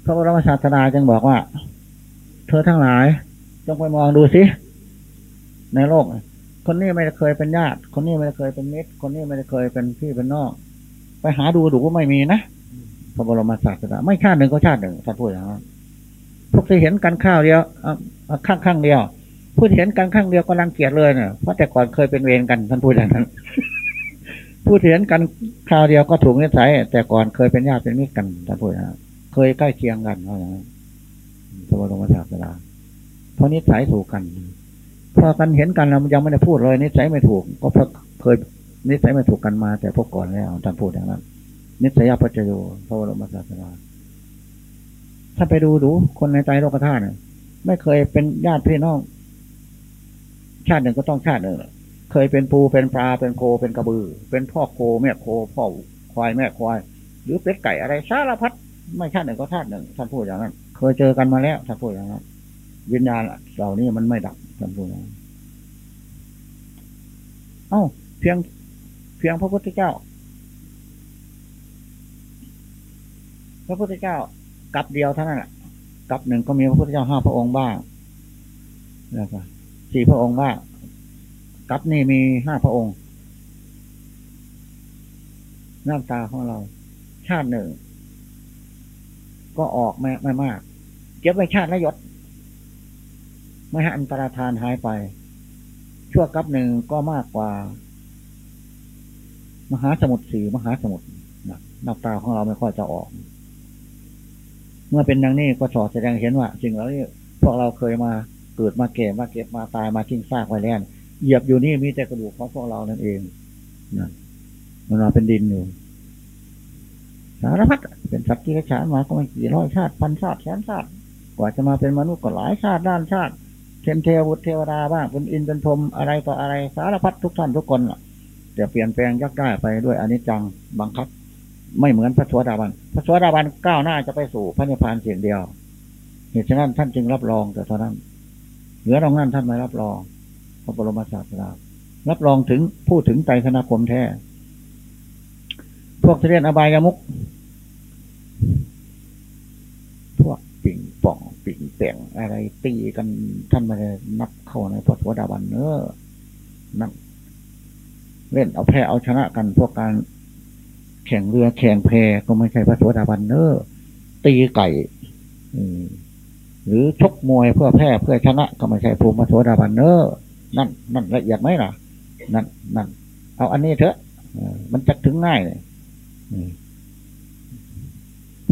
Speaker 1: พระบรมศาสดาจึงบอกว่า เธอทั้งหลาย จงไปมองดูสิ ในโลก คนนี้ไม่เคยเป็นญาติ คนนี้ไม่เคยเป็นมิตร คนนี้ไม่เคยเป็นพี่เป็นน้องไปหาดูดูว่าไม่มีนะพระบรมศาสดาไม่ชาติหนึ่งก็ชาติหนึ่งท่านพูดอย่างนั้นพวกที่เห็นกันข้าวเดียวข้างข้างเดียวผู้ที่เห็นกันข้างเดียวก็รังเกียจเลยเนี่ยเพราะแต่ก่อนเคยเป็นเวรกันท่านพูดอย่างนั้นผู้ที่เห็นกันข้าวเดียวก็ถูกนิสัยแต่ก่อนเคยเป็นญาติเป็นมิตรกันท่านพูดอย่างนั้น เคยใกล้เคียงกันเพราะอย่างนั้นพระบรมศาสดาเพราะนิสัยถูกกันพอกันเห็นกันเรายังไม่ได้พูดเลยนิสัยไม่ถูก ก็เพราะเคยนิสัยไม่ถูกกันมา แต่พวกก่อนแล้วท่านพูดอย่างนั้น นิสัยปัจจโยพระบรมศาสดาถ้าไปดูดูคนในใจโลกธาตุไม่เคยเป็นญาติพี่น้อง ชาติหนึ่งก็ต้องชาติหนึ่งเคยเป็นปูเป็นปลาเป็นโคเป็นกระบือ เป็นพ่อโคแม่โคพ่อควายแม่ควาย หรือเป็ดไก่อะไรสารพัด ไม่ชาติหนึ่งก็ชาติหนึ่งท่านพูดอย่างนั้นเคยเจอกันมาแล้วท่านพูดอย่างนั้นวิญญาณเหล่านี้มันไม่ดับท่านพูดอย่างนั้นเอ้าเพียงเพียงพระพุทธเจ้า พระพุทธเจ้ากับเดียวเท่านั้นแหละกับหนึ่งก็มีพระพุทธเจ้าห้าพระองค์บ้างแล้วก็สี่พระองค์บ้างกับนี่มีห้าพระองค์หน้ำตาของเรา ชาติหนึ่ง ก็ออกไม่ไม่มาก เก็บไว้ชาติละยศ ไม่ให้อันตรธานหายไป ชั่วกับหนึ่งก็มากกว่า มหาสมุทรสี่มหาสมุทรน้ำตาของเราไม่ค่อยจะออก เมื่อเป็นดังนี้ก็สอดแสดงเห็นว่าสิ่งเหล่านี้พวกเราเคยมาเกิดมาเก็บมาเก็บมาตายมาทิ้งซากไว้แล้วเหยียบอยู่นี่มีแต่กระดูกของพวกเรานั่นเองนะมันมาเป็นดินอยู่สารพัด เป็นสัตว์ที่ฉานมาก็ไม่กี่ร้อยชาติพันชาติแสนชาติ กว่าจะมาเป็นมนุษย์ก็หลายชาติด้านชาติเทนเทวุตเทวดาบ้างเป็นอินเป็นพรมอะไรต่ออะไรสารพัดทุกท่านทุกคนล่ะจะเปลี่ยนแปลงยักได้ไปด้วยอนิจจังบังคับ ไม่เหมือนพระสวสดาบันพระสวสดาบันก้าวหน้าจะไปสู่พระนิพพานเสียงเดียวเหตุฉะนั้นท่านจึงรับรองแต่เท่านั้นเหลือตรงนั้นท่านไม่รับรองพระบรมศาสดารับรองถึงพูดถึงไตรคณคมแท้ พวกเรียนอบายามุก พวกปิ่งป่องปิ่งแป่งอะไรตีกันท่านมาเลยนับเข้าในพระสวดาบันเนอนั่นเล่นเอาแพ้เอาชนะกันพวกการแข่งเรือแข่งแพก็ไม่ใช่พระสวดาบันเนอตีไก่หรือชกมวยเพื่อแพ้เพื่อชนะก็ไม่ใช่ภูมิพระสวดาบันเนอนั่น นั่นละเอียดไหมล่ะ นั่นนั่นเอาอันนี้เถอะมันจะถึงง่ายเลย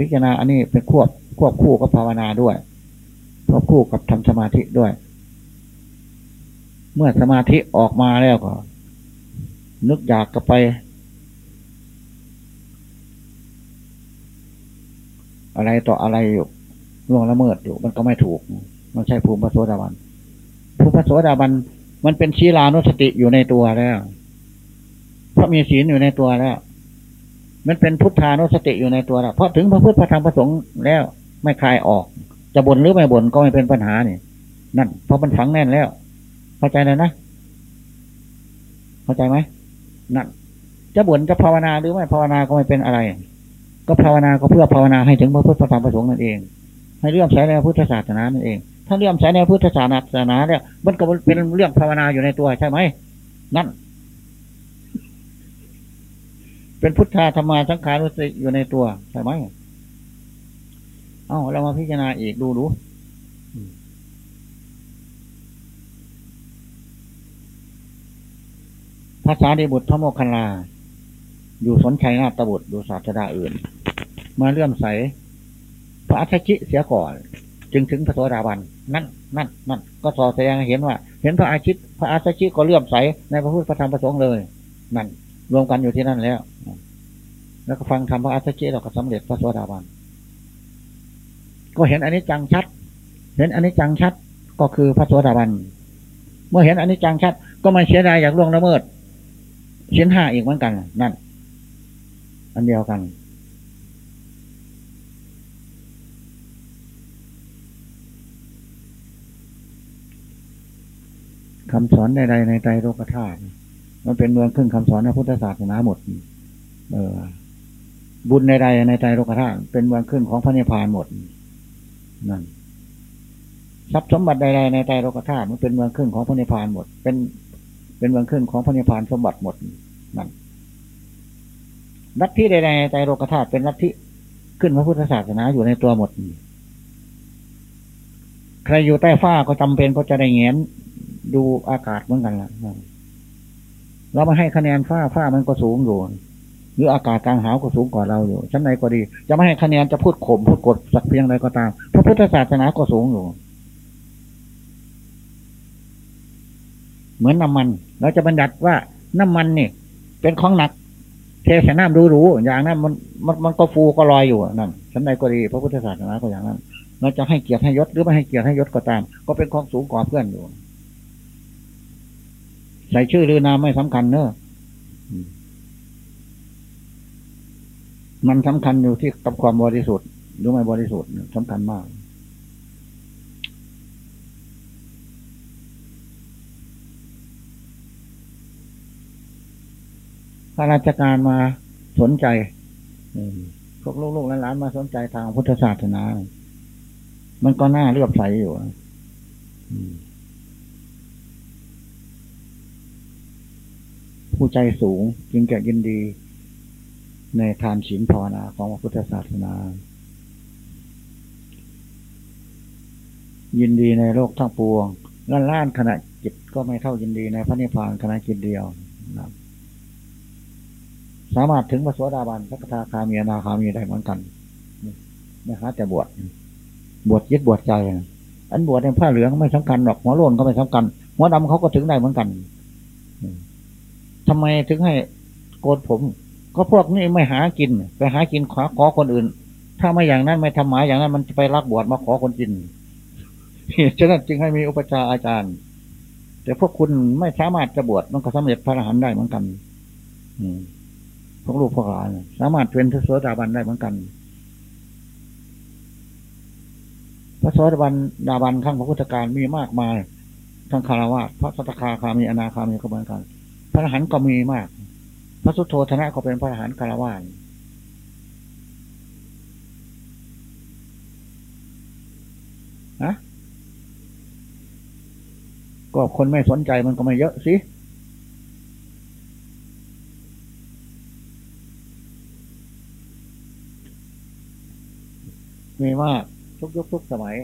Speaker 1: พิจารณาอันนี้เป็นควบควบคู่กับภาวนาด้วยควบคู่กับทำสมาธิด้วย เมื่อสมาธิออกมาแล้วก็ นึกอยากก็ไป อะไรต่ออะไรอยู่ล่วงละเมิดอยู่ มันก็ไม่ถูก มันใช่ภูมิพระโสดาบันภูมิพระโสดาบันมันเป็นชีลานุสติอยู่ในตัวแล้วเพราะมีศีลอยู่ในตัวแล้ว มันเป็นพุทธานุสติอยู่ในตัวแล้วเพราะถึงพระพุทธพระธรรมพระสงฆ์แล้วไม่คลายออก จะบ่นหรือไม่บ่นก็ไม่เป็นปัญหานี่นั่นเพราะมันฝังแน่นแล้ว เข้าใจเลยนะ เข้าใจไหมนั่นจะบ่นจะภาวนาหรือไม่ภาวนาก็ไม่เป็นอะไร ก็ภาวนาก็เพื่อภาวนาให้ถึงพระพุทธพระธรรมพระสงฆ์นั่นเอง ให้เลื่อมใสในพุทธศาสนานั่นเอง ถ้าเลื่อมใสในพุทธศาสนาเนี่ยมันก็เป็นเรื่องภาวนาอยู่ในตัวใช่ไหมนั่น เป็นพุทธาธรรมาสังขารุสิอยู่ในตัวใช่ไหมเอาเรามาพิจารณาอีกดูดูภาษาดีบุตรพระโมคคัลลา อยู่สนชัยนาตบุตรดูศาสดาอื่น มาเลื่อมใส พระอัชชิเสียก่อน จึงถึงพระโสดาบัน นั่น นั่น นั่น ก็สอแสดงเห็นว่า เห็นพระอาชิตพระอาชิก็เลื่อมใสในพระพุทธธรรมพระสงฆ์เลย นั่น รวมกันอยู่ที่นั่นแล้ว แล้วก็ฟังธรรมพระอัสสชิเราก็สำเร็จพระสวสดาบัน ก็เห็นอันนี้จังชัด เห็นอันนี้จังชัดก็คือพระสวสดาบัน เมื่อเห็นอันนี้จังชัด ก็ไม่เสียดายอยากล่วงละเมิดเสียนห้าอีกเหมือนกัน นั่น อันเดียวกันคำสอนใดๆในใจโลกธาตุ มันเป็นเมืองขึ้นคำสอนในพุทธศาสนาหมด เออ บุญใดๆในใจโลกธาตุเป็นเมืองขึ้นของพระนิพพานหมดนั่นทรัพย์สมบัติใดๆในใจโลกธาตุมันเป็นเมืองขึ้นของพระนิพพานหมด เป็น เป็นเมืองขึ้นของพระนิพพานสมบัติหมดนั่นลัทธิใดๆในใจโลกธาตุเป็นลัทธิขึ้นพระพุทธศาสนาอยู่ในตัวหมดใครอยู่ใต้ฟ้าก็จำเป็นก็จะได้เงียนดูอากาศเหมือนกันล่ะ เราไม่ให้คะแนนฝ้าฝ้ามันก็สูงอยู่ หรืออากาศกลางหาวก็สูงกว่าเราอยู่ชั้นไหนก็ดี จะไม่ให้คะแนนจะพูดข่มพูดกดสักเพียงใดก็ตามพระพุทธศาสนาก็สูงอยู่ เหมือนน้ามัน เราจะบัญญัติว่าน้ำมันนี่ เป็นของหนัก เทใส่น้ำรู้ๆอย่างนั้นมันมันมันก็ฟูก็ลอยอยู่นั่นชั้นใดก็ดี พระพุทธศาสนาก็อย่างนั้นเราจะให้เกียรติให้ยศหรือไม่ให้เกียรติให้ยศก็ตาม ก็เป็นของสูงกว่าเพื่อนอยู่ ใส่ชื่อหรือนามไม่สำคัญเนอะมันสำคัญอยู่ที่กับความบริสุทธิ์หรือไม่บริสุทธิ์สำคัญมาก ข้าราชการมาสนใจพวกลูกๆหลานๆมาสนใจทางพุทธศาสนา มันก็น่าเลือบใสอยู่ ผู้ใจสูงจึงแก่ยินดีในทานศีลภาวนาของพระพุทธศาสนา ยินดีในโลกทั้งปวงล้านล้านขณะจิตก็ไม่เท่ายินดีในพระนิพพานขณะจิตเดียวนะสามารถถึงพระสวสดาบันพระคาคามีนาคามีได้เหมือนกันนะฮะแต่บวชบวชยึดบวชใจ อันบวชในผ้าเหลืองไม่สำคัญหรอกหัวโลนก็ไม่สำคัญหัวดำเขาก็ถึงได้เหมือนกัน ทำไมถึงให้โกนผม ก็พวกนี้ไม่หากิน ไปหากินขอขอคนอื่น ถ้าไม่อย่างนั้นไม่ทำหมายอย่างนั้นมันจะไปรักบวชมาขอคนกินฉะนั้นจึงให้มีอุปชาอาจารย์ แต่พวกคุณไม่สามารถจะบวชมันก็สำเร็จพระอรหันต์ได้เหมือนกัน อืมพวกลูกพวกหลานสามารถเป็นพระโสดาบันได้เหมือนกันพระโสดาบันดาบันข้างพระพุทธการมีมากมายทั้งคารวะพระสัตคาคามีอนาคามีก็เหมือนกัน พระอรหันต์ก็มีมาก พระสุโธธนะก็เป็นพระอรหันต์คารวะฮะก็คนไม่สนใจมันก็ไม่เยอะสิมีมากทุกยุคทุกสมัย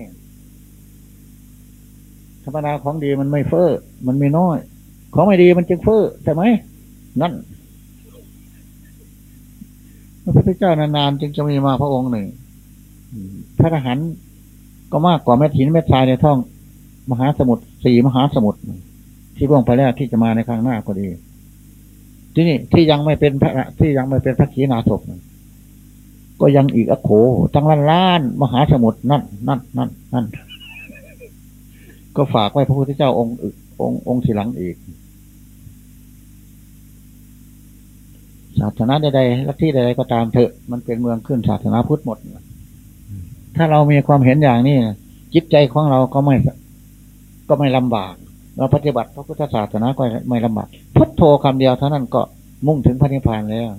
Speaker 1: ธรรมดาของดีมันไม่เฟอ้อ มันไม่น้อย ของไม่ดีมันจึงเฟ้อใช่ไหมนั่นพระพุทธเจ้านานๆจึงจะมีมาพระองค์หนึ่งพระทหารก็มากกว่าเม็ดหินเม็ดทรายในท้อง มหาสมุทรสี่มหาสมุทรที่ล่วงไปแล้วที่จะมาในครั้งหน้าก็ดี ที่นี่ที่ยังไม่เป็นพระที่ยังไม่เป็นพระขีณาสพก็ยังอีกอโขทั้งล้านล้าน มหาสมุทรนั่นนั่นนั่นนั่นก็ฝากไว้พระพุทธเจ้าองค์ องค์องค์ทีหลังอีก ศาสนาใดๆลัทธิใดๆก็ตามเถอะ มันเป็นเมืองขึ้นศาสนาพุทธหมด ถ้าเรามีความเห็นอย่างนี้จิตใจของเราก็ไม่ ก็ไม่ลำบาก เราปฏิบัติพระพุทธศาสนาก็ไม่ลำบากพุทโธคำเดียวเท่านั้นก็มุ่งถึงพระนิพพานแล้ว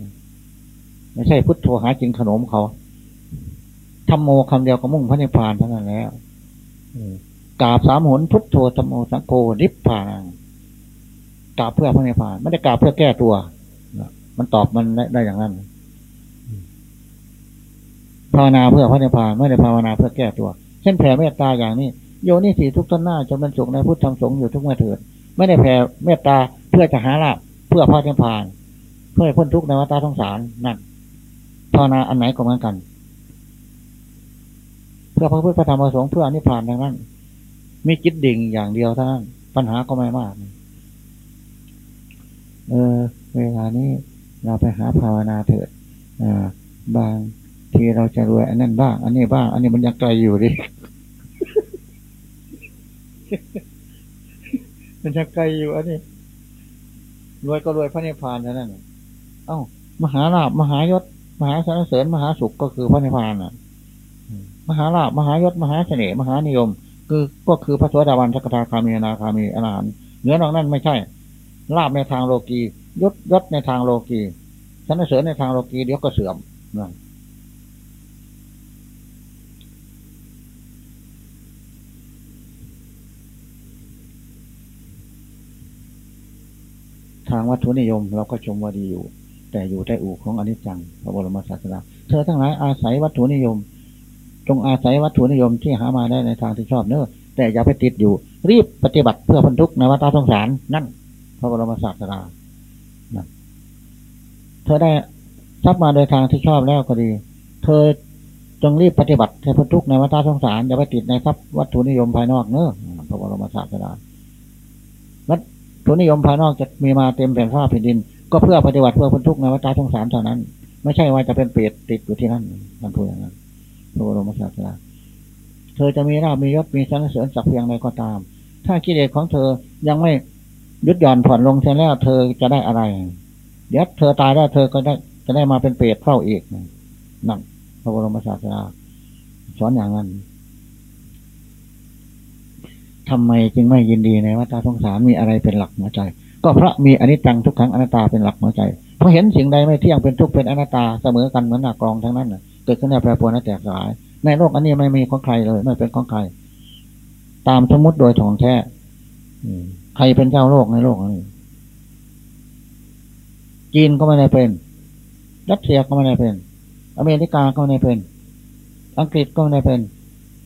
Speaker 1: ไม่ใช่พุทโธหาจิงขนมเขาทำโมคำเดียวก็มุ่งพระนิพพานเท่านั้นแล้ว กราบสามหนพุทโธธรรมโมสังโฆนิพพานกราบเพื่อพระนิพพานไม่ได้กราบเพื่อแก้ตัวมันตอบมันได้อย่างนั้นภาวนาเพื่อพระนิพพานไม่ได้ภาวนาเพื่อแก้ตัว เช่นแผ่เมตตาอย่างนี้โยนี่สีทุกต้นหน้าจะเป็นสุขในพุทธธรรมสงฆ์อยู่ทุกเมื่อเถิดไม่ได้แผ่เมตตาเพื่อจะหาลาภเพื่อพระนิพพาน เพื่อพ้นทุกข์ในวัฏสงสารนั่นภาวนาอันไหนก็เหมือนกัน เพื่อพระพุทธธรรมประสงค์เพื่ออนิพพานดังนั้น มีจิตดิ่งอย่างเดียวเท่านั้นปัญหาก็ไม่มาก เออ เวลานี้เราไปหาภาวนาเถิดอ่า บางทีเราจะรวยอันนั้นบ้าง อันนี้บ้าง อันนี้มันยังไกลอยู่ดิ มันยังไกลอยู่อันนี้รวยก็รวยพระนิพพานเท่านั้นเอ้า มหาลาบมหายศ มหาสรรเสริญมหาสุขก็คือพระนิพพานอะ มหาลาบมหายศมหาเสน่ห์มหานิยม คือก็คือพระสวัสดิบาลสักทาคามีนาคามีอรหันต์เนื้อนอกนั้นไม่ใช่ลาบในทางโลกียศยศในทางโลกีสรรเสริญในทางโลกีเดี๋ยวก็เสื่อมนั่นทางวัตถุนิยมเราก็ชมว่าดีอยู่ แต่อยู่ใต้อู่ของอนิจจังพระบรมศาสดาเธอทั้งหลายอาศัยวัตถุนิยม จงอาศัยวัตถุนิยมที่หามาได้ในทางที่ชอบเนอแต่อย่าไปติดอยู่ รีบปฏิบัติเพื่อพันทุกในวัฏสงสารนั่นพระบรมศาสดาเธอได้ทรัพย์มาโดยทางที่ชอบแล้วก็ดี เธอจงรีบปฏิบัติให้พ้นทุกข์ในวัฏสงสารอย่าไปติดในทรัพย์วัตถุนิยมภายนอกเนอพระบรมศาสดาวัตถุนิยมภายนอกจะมีมาเต็มแผ่นฟ้าแผ่นดิน ก็เพื่อปฏิบัติเพื่อพ้นทุกข์ในวัฏสงสารเท่านั้น ไม่ใช่ว่าจะเป็นเปรตติดอยู่ที่นั่นมันพูดอย่างนั้น ระบรมศาสดาเธอจะมีราบมียศมีสรรเสริญสักเพียงใดก็ตาม ถ้ากิเลสของเธอยังไม่ยุดหย่อนผ่อนลงเสียแล้วเธอจะได้อะไร เดี๋ยวเธอตายแล้วเธอก็ได้จะได้มาเป็นเปรตเฝ้าอีกนั่นพระบรมศาสดาสอนอย่างนั้นทำไมจึงไม่ยินดีในวัฏสงสารมีอะไรเป็นหลักหัวใจ ก็เพราะมีอนิจจังทุกขังอนัตตาเป็นหลักหัวใจเพราะเห็นสิ่งใดไม่เที่ยงเป็นทุกข์เป็นอนัตตาเสมอกันเหมือนหน้ากรองทั้งนั้น เกิดขึ้นในแปรปรวนและแตกสลาย ในโลกอันนี้ไม่มีของใครเลย ไม่เป็นของใคร ตามสมมติโดยถ่องแท้ใครเป็นเจ้าโลกในโลกนี้ จีนก็ไม่ได้เป็นรัสเซียก็ไม่ได้เป็น อเมริกาก็ไม่ได้เป็น อังกฤษก็ไม่ได้เป็น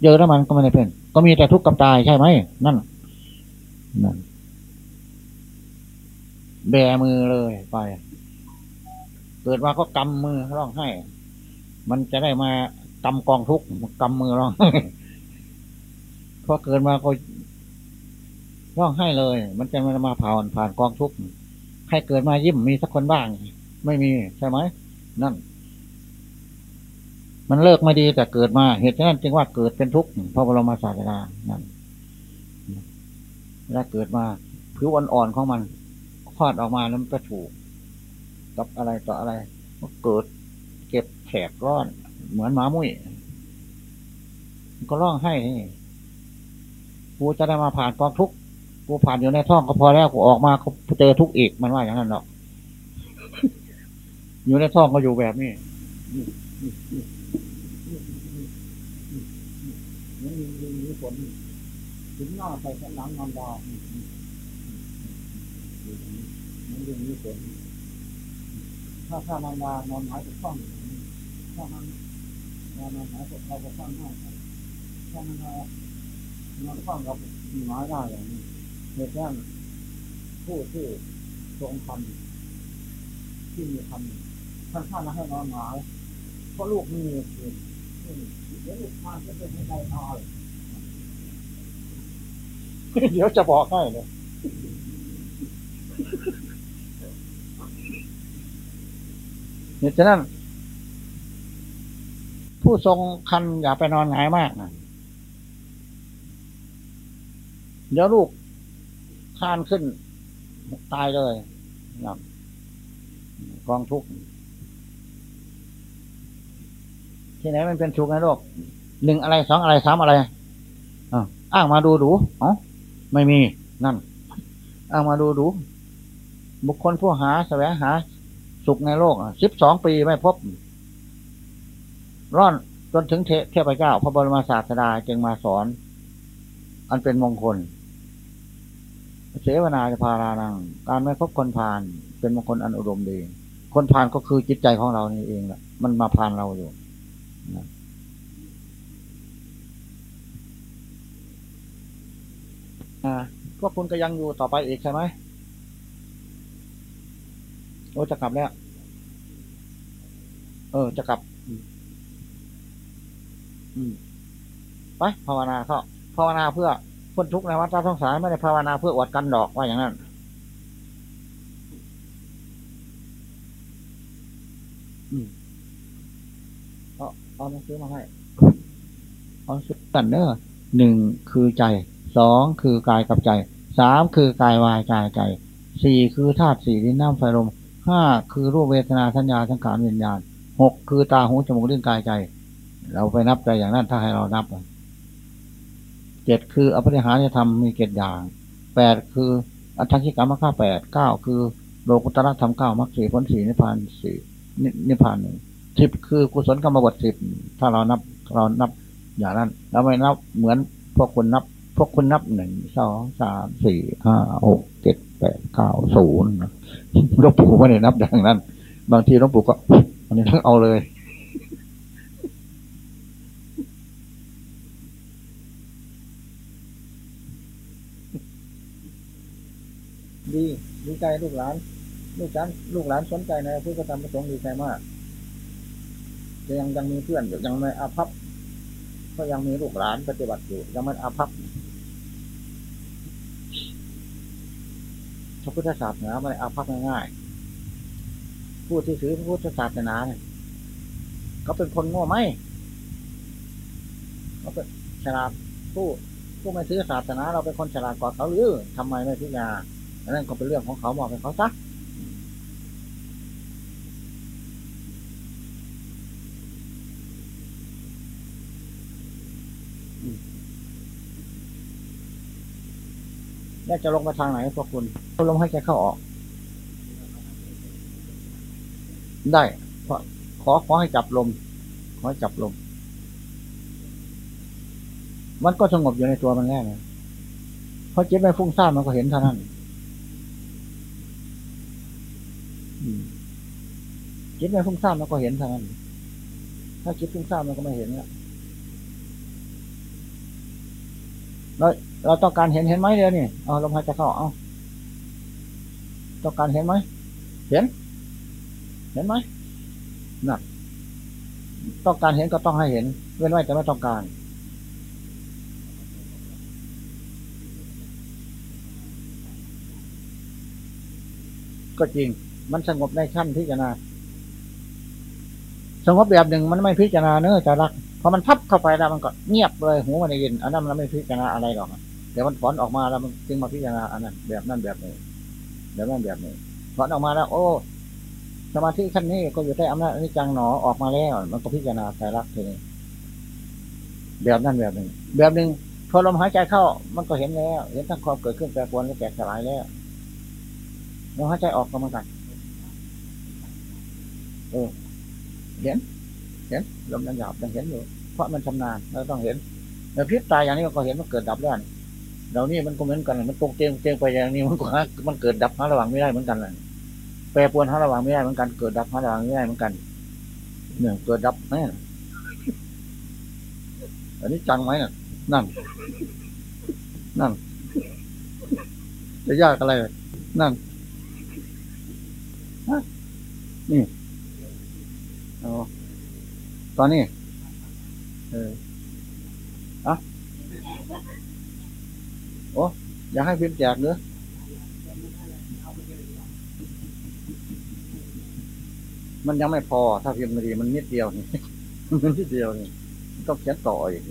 Speaker 1: เยอรมันก็ไม่ได้เป็น ก็มีแต่ทุกข์กับตายใช่ไหมนั่นนั่นแบมือเลยไป เกิดมาก็กำมือร้องไห้ มันจะได้มากำกองทุกกำมือร้องพอเกิดมาก็ร้องไห้เลย มันจะมามาผ่านผ่านกองทุกใครเกิดมายิ้มมีสักคนบ้าง ไม่มีใช่ไหมนั่น มันเลิกไม่ดีแต่เกิดมา เหตุฉะนั้นจึงว่าเกิดเป็นทุกข์เพราะบรมศาสดานั่นแล้วเกิดมาผิวอ่อนๆของมันคลอดออกมาแล้วมันก็ถูกกับอะไรต่ออะไรเกิดเก็บ แขกร้อน เหมือนหมามุ้ยก็ร้องให้กูจะได้มาผ่านกองทุกข์กูผ่านอยู่ในท้องก็พอแล้วกูออกมาเขาเจอทุกข์อีกมันว่าอย่างนั้นหรอก อยู่ในท้องก็อยู่แบบนี้นี่นี่นี่นี่ฝนถึงหน้าไปข้างหลังนอนดาวนี่นี่นี่ฝนถ้าถ้านอนดานอนหายไปท้อง ถ้ามันนอนหายไปเราก็ฟังได้ถ้ามันนอนนอนท้องเราหมายได้อย่างนี้เหตุนั้นผู้ที่ทรงคำที่มีคำท่านท่านให้นอนหงาเพราะลูกมีเกิดเดี๋ยวลูกพานจะเป็นยังไงนอนเดี๋ยวจะบอกให้เลยเหตุฉะนั้น ผู้ทรงคันอย่าไปนอนหงายมากนะเดี๋ยวลูกคานขึ้น ตายเลยนะกองทุกข์ที่ไหนมันเป็นทุกข์ในโลกหนึ่งอะไรสองอะไรสามอะไรอะอ้างมาดูดูอ๋อไม่มีนั่น อ้างมาดูดูบุคคลผู้หาแสวงหา สุขในโลกสิบสองปีไม่พบ ร่อนจนถึงเทพเจ้า พระบรมศาสดาจึงมาสอน อันเป็นมงคล เสวนาจะพารานัง การไม่พบคนพาลเป็นมงคลอันอุดมดี คนพาลก็คือจิตใจของเรานี่เองแหละมันมาพาลเราอยู่นะพวกคุณก็ยังอยู่ต่อไปอีกใช่ไหมโอ้จะกลับแล้ว เออ จะกลับ อืมไปภาวนาเขาภาวนาเพื่อพ้นทุกข์ในวัฏสงสารไม่ได้ภาวนาเพื่ออวดกันดอกว่าอย่างนั้นอเอาเอาหนังสือมาให้เอาสือกันเนอะหนึ่งคือใจสองคือกายกับใจสามคือกายวายกายใจสี่คือธาตุสี่ดินน้ำไฟลมห้าคือรูปเวทนาสัญญาสังขารวิญญาณหกคือตาหูจมูกลิ้นกายใจ เราไปนับใจอย่างนั้นถ้าให้เรานับเจ็ดคืออภิหารธรรมมีเจ็ดอย่างแปดคืออัตถกิกรรมข้าแปดเก้าคือโลกุตระธรรมเก้ามรรคสี่ผลสี่นิพพานสี่นิพพานหนึ่งสิบคือกุศลกรรมบทสิบถ้าเรานับเรานับอย่างนั้นเราไม่นับเหมือนพวกคุณนับ พวกคุณนับหนึ่งสองสามสี่ห้าหกเจ็ดแปดเก้าศูนย์หลวงปู่ไม่ได้นับอย่างนั้น บางทีหลวงปู่ก็อันนี้ต้องเอาเลย ดีดีใจลูกหลาน ลูกหลานลูกหลานสนใจในพุทธธรรมประสงค์ดีใจมากแต่ยังยังมีเพื่อนอยู่ยังไม่อาภัพก็ยังมีลูกหลานปฏิบัติอยู่ ยังไม่อาภัพพระพุทธศาสนาไม่อาภัพง่ายๆผู้ที่ถือพระพุทธศาสนาเนี่ยเขาเป็นคนโง่ไหมเขาเป็นฉลาดผู้ผู้ไม่ถือศาสนา เราเป็นคนฉลาดกว่าเขาหรือทำไมไม่พิจารณา นนั้นก็เป็นเรื่องของเขามองเป็นเขาซะแล้วจะลงมาทางไหนพวกคุณลงให้แกเข้าออก ได้ขอขอขอให้จับลม ขอให้จับลม มันก็สงบอยู่ในตัวมันแน่เลยเพราะจิตไม่ฟุ้งซ่านมันก็เห็นเท่านั้น จิตไม่ฟุ้งซ่านมันก็เห็นเท่านั้นถ้าจิตฟุ้งซ่านมันก็ไม่เห็นแล้วเราเราต้องการเห็นเห็นไหมเดี๋ยวนี่เอาลมหายใจเข้าเอาต้องการเห็นไหมเห็น เห็นไหมนั่นต้องการเห็นก็ต้องให้เห็นเว้นไว้แต่ไม่ต้องการก็จริง มันสงบในขั้นพิจารณา สงบแบบหนึ่งมันไม่พิจารณาเนื้อจะรักพอมันทับเข้าไปแล้วมันก็เงียบเลยหูมันได้ยินอันนั้นมันไม่พิจารณาอะไรหรอกเดี๋ยวมันถอนออกมาแล้วมันจึงมาพิจารณาอันนั้นแบบนั้นแบบนี้แบบนั้นแบบนี้ถอนออกมาแล้ว โอ้สมาธิขั้นนี้ก็อยู่ใต้อำนาจอนิจจังหนอออกมาแล้ว มันก็พิจารณาใจรักทีนี้แบบนั้นแบบหนึ่งแบบหนึ่งพอลมหายใจเข้า มันก็เห็นแล้ว เห็นทั้งความเกิดขึ้นแปรปรวนและแตกสลายแล้วลมหายใจออกก็เหมือนกันเออ เห็น เห็นลมยังหยาบยังเห็นอยู่ เพราะมันชำนาญเราต้องเห็นในพริบตายอย่างนี้ก็เห็นมันเกิดดับแล้วนี่เดี๋ยวนี้มันก็เหมือนกันมันตรงเตียงเตียงไปอย่างนี้มันก็มันเกิดดับหาระหว่างไม่ได้เหมือนกันเลยแปรปวนหาระหว่างไม่ได้เหมือนกัน เกิดดับหาระหว่างไม่ได้เหมือนกันเนี่ยเกิดดับแน่อันนี้จังไหมน่ะ นั่น นั่นจะยากอะไร นั่นนี่ ตอนนี้ เอออะโอ้อยากให้พิมพ์แจกเนื้อมันยังไม่พอ ถ้าพิมพ์ม่ดีมันนิดเดียวนี่มันนิดเดียวนี่ต้องเขียนต่ออีก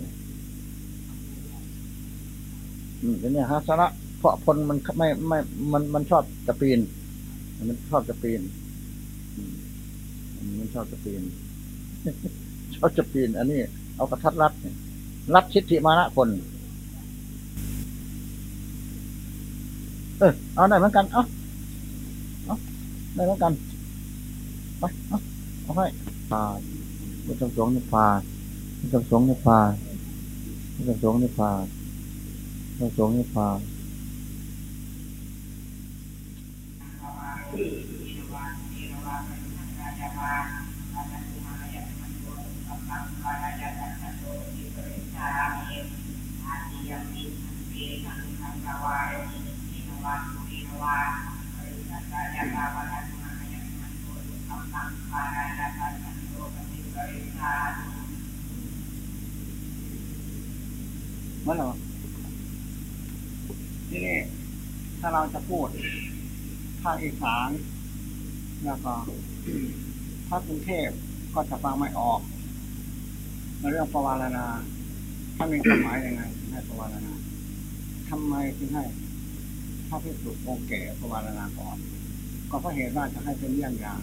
Speaker 1: อืมเนเนี่ยฮะสาระเพราะพลมันไม่ไม่ มันมันชอบจะปีน มันชอบจะปีน มันชอบจะปีนชอบจะปีน อันนี้ เอากระทัดรัดรัดชิดทิมานะคน เออเอาได้เหมือนกัน เอาเอาได้เหมือนกันไปเอาเอาให้พาพุทธสงฆ์นิพพานพุทธสงฆ์นิพพานพุทธสงฆ์นิพพานพุทธสงฆ์นิพพาน มันเหรอที่นี่ถ้าเราจะพูดภาคอีสานแล้วก็ ภากรุงเทพก็จะฟังไม่ออกในเรื่องประวารณาถ้ามีความหมายยังไงให้ประวารณาทำไมถึงให้ถ้าพิสุองค์แก่ประวารณาก่อน ก็เพราะเหตุว่าจะให้เป็นเรื่องอย่าง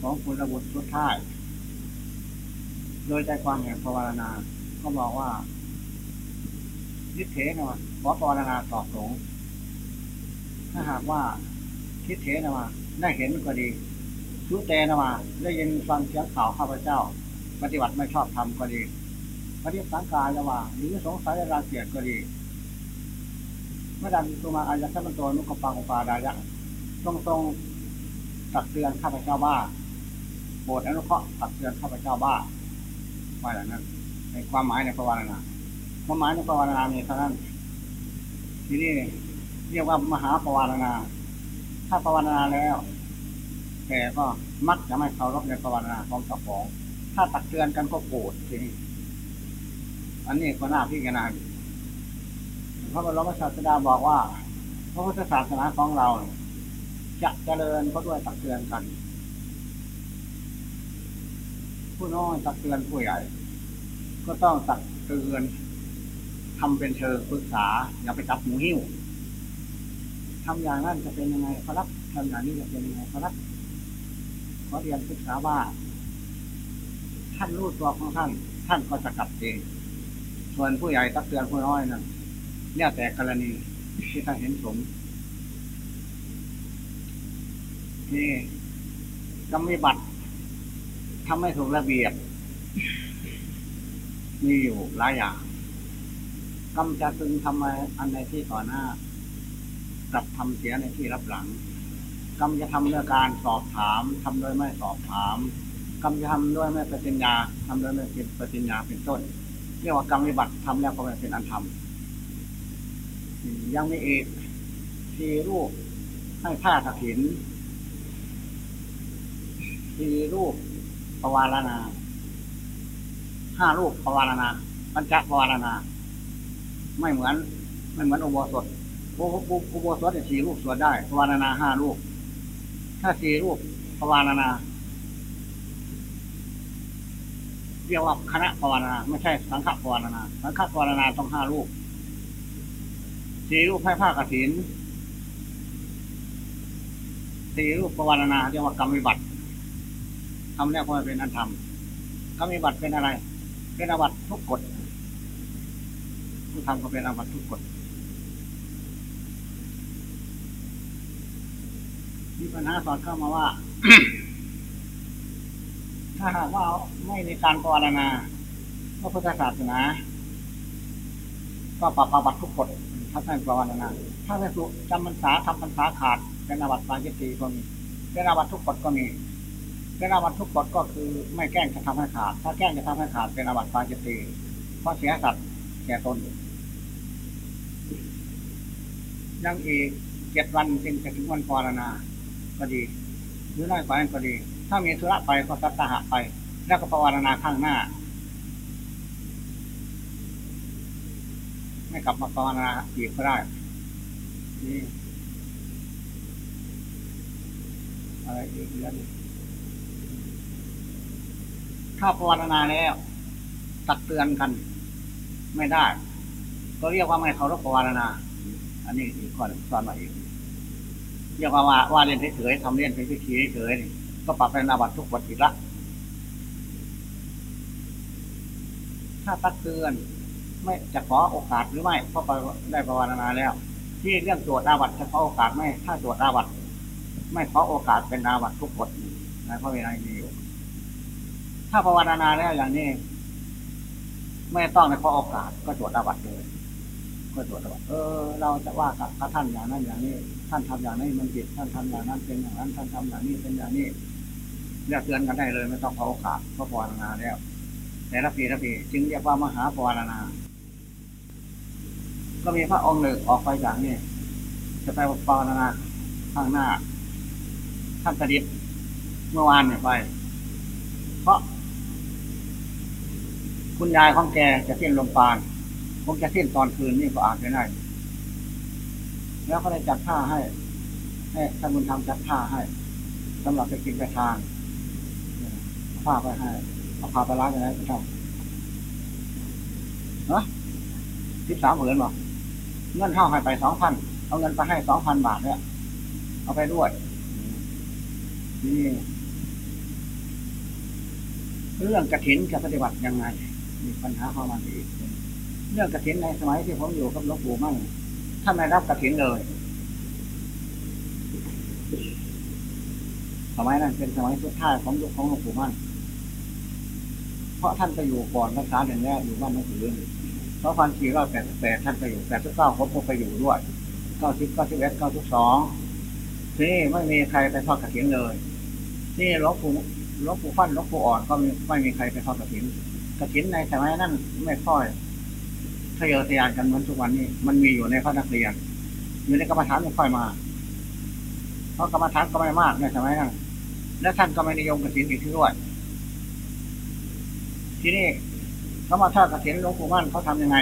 Speaker 1: ของคุณระบุสุดท้าย โดยใจความแห่งประวารณา ก็บอกว่าทิเทนะวะขอปรารนาตอบสงถ้าหากว่าทิดเทนะวะได้เห็นก็ดี ชุเตนะวะได้ยินฟังเสียงข่าวข้าพเจ้า ปฏิบัติไม่ชอบทำก็ดีปฏิสังกายนะวะหรือสงสัยราเกียรก็ดีเมื่อดันตัวมาอายะสัมโตนุกปังอุปาดายะตรงตรงตักเตือนข้าพเจ้าบ้าโปรดอนุเคราะห์ตักเตือนข้าพเจ้าบ้าว่าอย่างนั้นในความหมายในพระวานาความหมายในภาวนามีเท่านั้น ทีนี้เรียกว่ามหาภาวนา ถ้าภาวนาแล้ว แต่ก็มักจะไม่เคารพในภาวนาของเจ้าของ ถ้าตักเตือนกันก็โกรธทีนี้อันนี้ก็น่าพิจารณาพระบรมศาสดาบอกว่า พระพุทธศาสนาของเราจะเจริญก็ด้วยตักเตือนกัน ผู้น้อยตักเตือนผู้ใหญ่ ก็ต้องตักเตือนทำเป็นเชิงปรึกษา อย่าไปจับหมูหิ้วทำอย่างนั้นจะเป็นยังไงครับทำอย่างนี้จะเป็นยังไงครับ ขอเรียนศึกษาว่า ท่านรู้ตัวของท่าน ท่านก็จะกลับเอง ส่วนผู้ใหญ่ตักเตือนผู้น้อยนั้นเนี่ยแต่กรณีที่ท่านเห็นสมนี่กำมีบัตรทำให้ถูกระเบียบ มีอยู่หลายอย่างกรรมจะพึงทำอันในที่ต่อหน้า กลับทำเสียในที่รับหลัง กรรมจะทำด้วยการสอบถามทำโดยไม่สอบถาม กรรมจะทำด้วยไม่ปฏิญญาทำโดยไม่เป็นปฏิญญาเป็นต้น เรียกว่ากรรมวิบัติทำแล้วก็ไม่เป็นอันทำยังมีเอกทีรูปให้ผ้าถินทีรูปปวารณาห้ารูปปวารณาปัญจปวารณา ไม่เหมือนไม่เหมือนอุโบสถอุโบสถสี่รูปสวดได้ภาวนาห้ารูป ถ้าสี่รูปภาวนา เรียกว่าคณะภาวนา ไม่ใช่สังฆภาวนา สังฆภาวนาต้องห้ารูปสี่รูปให้ผ้ากฐินสี่รูปภาวนา เรียกว่ากรรมวิบัติทำแล้วพอเป็นอันทำกรรมวิบัติเป็นอะไร เป็นอาบัติทุกกฎผู้ทำก็เป็นอาบัติทุกกฎ มีปัญหาสอนเข้ามาว่า ถ้าหากว่าไม่ในการภาวนาพระพุทธศาสนาก็ปรับอาบัติทุกกฎถ้าท่านภาวนาถ้าไม่สุจำพรรษาทำพรรษาขาดเป็นอาบัติปาจิตตีก็มีเป็นอาบัติทุกกฎก็มีเป็นอาบัติทุกกฎก็คือ ไม่แกล้งจะทำให้ขาด ถ้าแกล้งจะทำให้ขาดเป็นอาบัติปาจิตตีเพราะเสียสัตว์แก่ตนยังอีกเจ็ดวันจึงจะถึงวันภาวนา ก็ดี หรือน้อยกว่านั้นก็ดี ถ้ามีธุระไปก็สัตหะไป แล้วก็ภาวนาข้างหน้า ไม่กลับมาภาวนาอีกก็ได้นี่อะไรอีกเรื่องถ้าภาวนาแล้วตักเตือนกัน ไม่ได้ ก็เรียกว่าไม่เคารพภาวนา อันนี้อีกข้อหนึ่งสอนมาอีก เรียกว่าว่าว่าเรียนเฉยๆทำเรียนเป็นพิธีเฉยๆก็ปรับเป็นอาบัติทุกบทอีกละถ้าตักเตือน ไม่จะขอโอกาสหรือไม่เพราะได้ภาวนาแล้ว ที่เรื่องตรวจอาบัติจะขอโอกาสไม่ถ้าตรวจอาบัติไม่ขอโอกาสเป็นอาบัติทุกบทนะเพราะเวลามีอยู่ถ้าภาวนาแล้วอย่างนี้ไม่ต้องในขอโอกาสก็ตรวจอาบัตเลยก็ตรวจอาบัตเออ เราจะว่ากับพระท่านอย่างนั้นอย่างนี้ ท่านทำอย่างนี้มันผิดท่านทำอย่างนั้นเป็นอย่างนั้น ท่านทำอย่างนี้เป็นอย่างนี้เรียกเตือนกันได้เลยไม่ต้องขอโอกาสเพราะภาวนาแล้วแต่ละปีละปีจึงเรียกว่ามหาภาวนา ก็มีพระองค์หนึ่งออกไปจากนี่จะไปภาวนาข้างหน้า ท่านสดิษเมื่อวานเนี่ยไป เพราะ คุณยายของแกจะเส้นลมปานคงจะเส้นตอนคืนนี่ก็อาจจะได้ แล้วก็ได้จัดท่าให้ให้ท่านบุญธรรมจัดท่าให้สำหรับไปกินไปทานผ้าไปให้เอาพาไปร้านอะไรไปทำเนะสิบสามหมื่นบอกเงินเท่าให้ไปสองพันเอาเงินไปให้สองพันบาทเนี่ย เอาไปด้วยนี่เรื่องกระถินจะปฏิบัติยังไง มีปัญหาเข้ามาอีกเรื่องกระถินในสมัยที่ผมอยู่กับหลวงปู่มั่ง ท่านไม่รับกระถินเลยสมัยนั้นเป็นสมัยสุดท้ายของยุคของหลวงปู่มั่น เพราะท่านไปอยู่ก่อนรักษาเดือนแรกอยู่บ้านนักสือเพราะพันสี่ร้อยแปดแปดท่านไปอยู่แปดสิบเก้าผมก็ไปอยู่ด้วยเก้าสิบเก้าสิบเอ็ดเก้าสิบสองนี่ไม่มีใครไปทอดกระถินเลย นี่หลวงปู่หลวงปู่ฟันหลวงปู่อ่อนก็ไม่มีใครไปทอดกระถินกระถินในสมัยนั้นไม่ค่อย ทะเยอทะยานกันเหมือนทุกวันนี้ มันมีอยู่ในพระนักเรียน อยู่ในกรรมฐานไม่ค่อยมา เพราะกรรมฐานก็ไม่มากในสมัยนั้นและท่านก็ไม่นิยมกระถินอีกด้วย ทีนี่เขามาทอดกระถินหลวงปู่มั่นเขาทำยังไง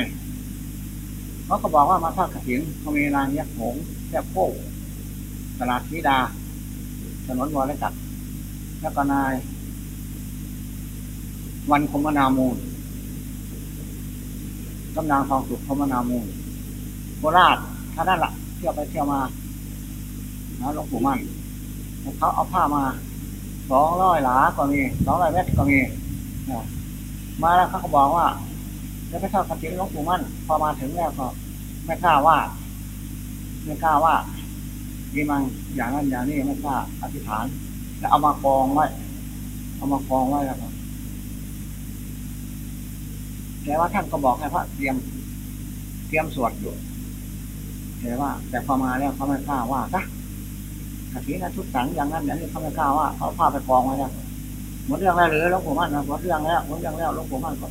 Speaker 1: เขาก็บอกว่ามาทอดกระถินเขามีนางยักษ์หงแยกโป้ตลาดธิดา ถนนวรจักรแล้วก็นาย วันคมนามูล กำนางทองสุขคมนามูลโคราชท่านั่นละเที่ยวไปเที่ยวมานะหลวงปู่มั่นเขาเอาผ้ามาสองร้อยหลาก็มีสองร้อยเมตรก็มีมาแล้วเขาก็บอกว่าจะไปทอดกระถิ่นหลวงปู่มั่น พอมาถึงแล้วก็ไม่กล้าว่าไม่กล้าว่าดีมังอย่างนั้นอย่างนี้ไม่กล้าอธิษฐานแล้วเอามากองไว้เอามากองไว้แล้วก็ แต่ว่าท่านก็บอกให้พระเตรียม เตรียมสวดอยู่แต่ว่า แต่พอมาแล้วเขาไม่กล้าว่าซะกระถิ่นะทุกสังอย่างนั้นอย่างนี้เขาไม่กล้าว่าเขาพาไปกองไว้แล้วหมดเรื่องแล้วหรือหลวงปู่มั่นนะหมดเรื่องแล้วหมดเรื่องแล้วหลวงปู่มั่นก็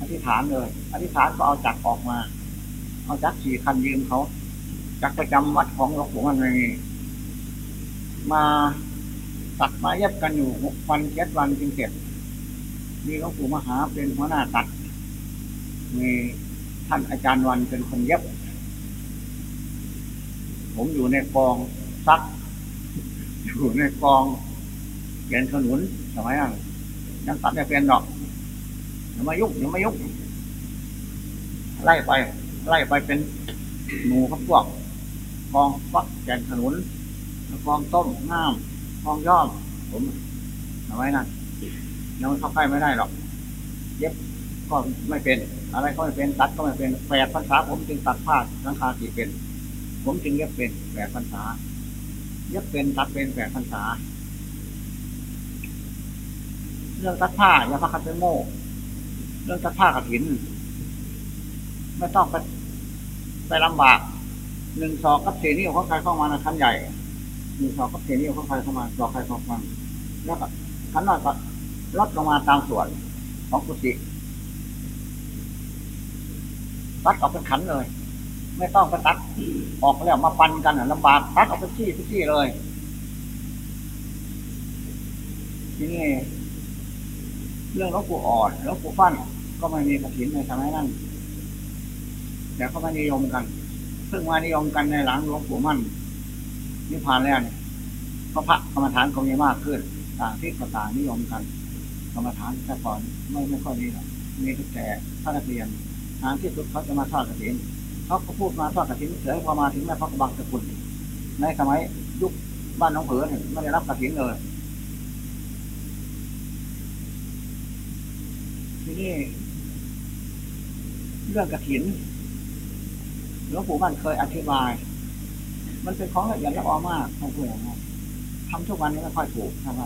Speaker 1: อธิษฐานเลย อธิษฐานก็เอาจักรออกมา เอาจักรสี่คันยืมเขาจักรประจำวัดของหลวงปู่มั่นไม่มีมาตัดมาเย็บกันอยู่หกวันเจ็ดวันจึงเสร็จ มีหลวงปู่มหาเป็นหัวหน้าตัด มีท่านอาจารย์วันเป็นคนเย็บ ผมอยู่ในกองซัก อยู่ในกองเขียนขนุนสมัยนั้นยังตัดไม่เป็นหรอกอย่ามายุ่งอย่ามายุ่งไล่ไป ไล่ไปเป็นหนูครับพวกกองฟักแกนขนุนกองต้มน้ำกองย่อมผมสมัยนั้น ยังเข้าใกล้ไม่ได้หรอก เย็บก็ไม่เป็น อะไรก็ไม่เป็นตัดก็ไม่เป็นแปดพรรษาผมจึงตัดผ้าสังฆาติเป็น ผมจึงเย็บเป็นแปดพรรษาเย็บเป็นตัดเป็นแปดพรรษาเรื่องตัดผ้าอย่าพักกันเป็นโง่เรื่องตัดผ้ากระถิน ไม่ต้องไปไปลำบากหนึ่งสองกับเศษนี่ของใครเข้ามานะคันใหญ่หนึ่งสองกับเศษนี่ของใครเข้ามาสองใครเข้ามาแล้วก็ขันน้อยก็ ลดลงมาตามส่วนของกุฏิตัดออกเป็นขันเลย ไม่ต้องไปตัดออกแล้วมาปันกันลำบากตัดออกเป็นที่ที่เลย ทีนี้เรื่องลวงปู่อ่อนลวงปู่ฟันก็ไม่มีกระถินในสมัยนั้นแต่เขาไม่นิยมกันเพิ่งมานิยมกันในหลังหลวงปู่มั่นนิพพานแล้วเนี่ยพระพระกรรมฐานก็มีมากขึ้น ต่างที่ต่างนิยมกัน รรมฐานแต่ก่อนไม่ไม่ค่อยมีหรอกมีแต่พระนักเรียนทางที่สุดเขาจะมาทอดกระถินเขาก็พูดมาทอดกระถินเฉยพอมาถึงแม่พระบางสกุลในสมัยยุคบ้านน้องเผือเนี่ยไม่ได้รับกระถินเลยทีนี้เรื่องกระถินหลวงปู่มันเคยอธิบาย มันเป็นของละเอียดละออมากท่านพูดอย่างนั้นทำทุกวันนี้ไม่ค่อยถูกทำไม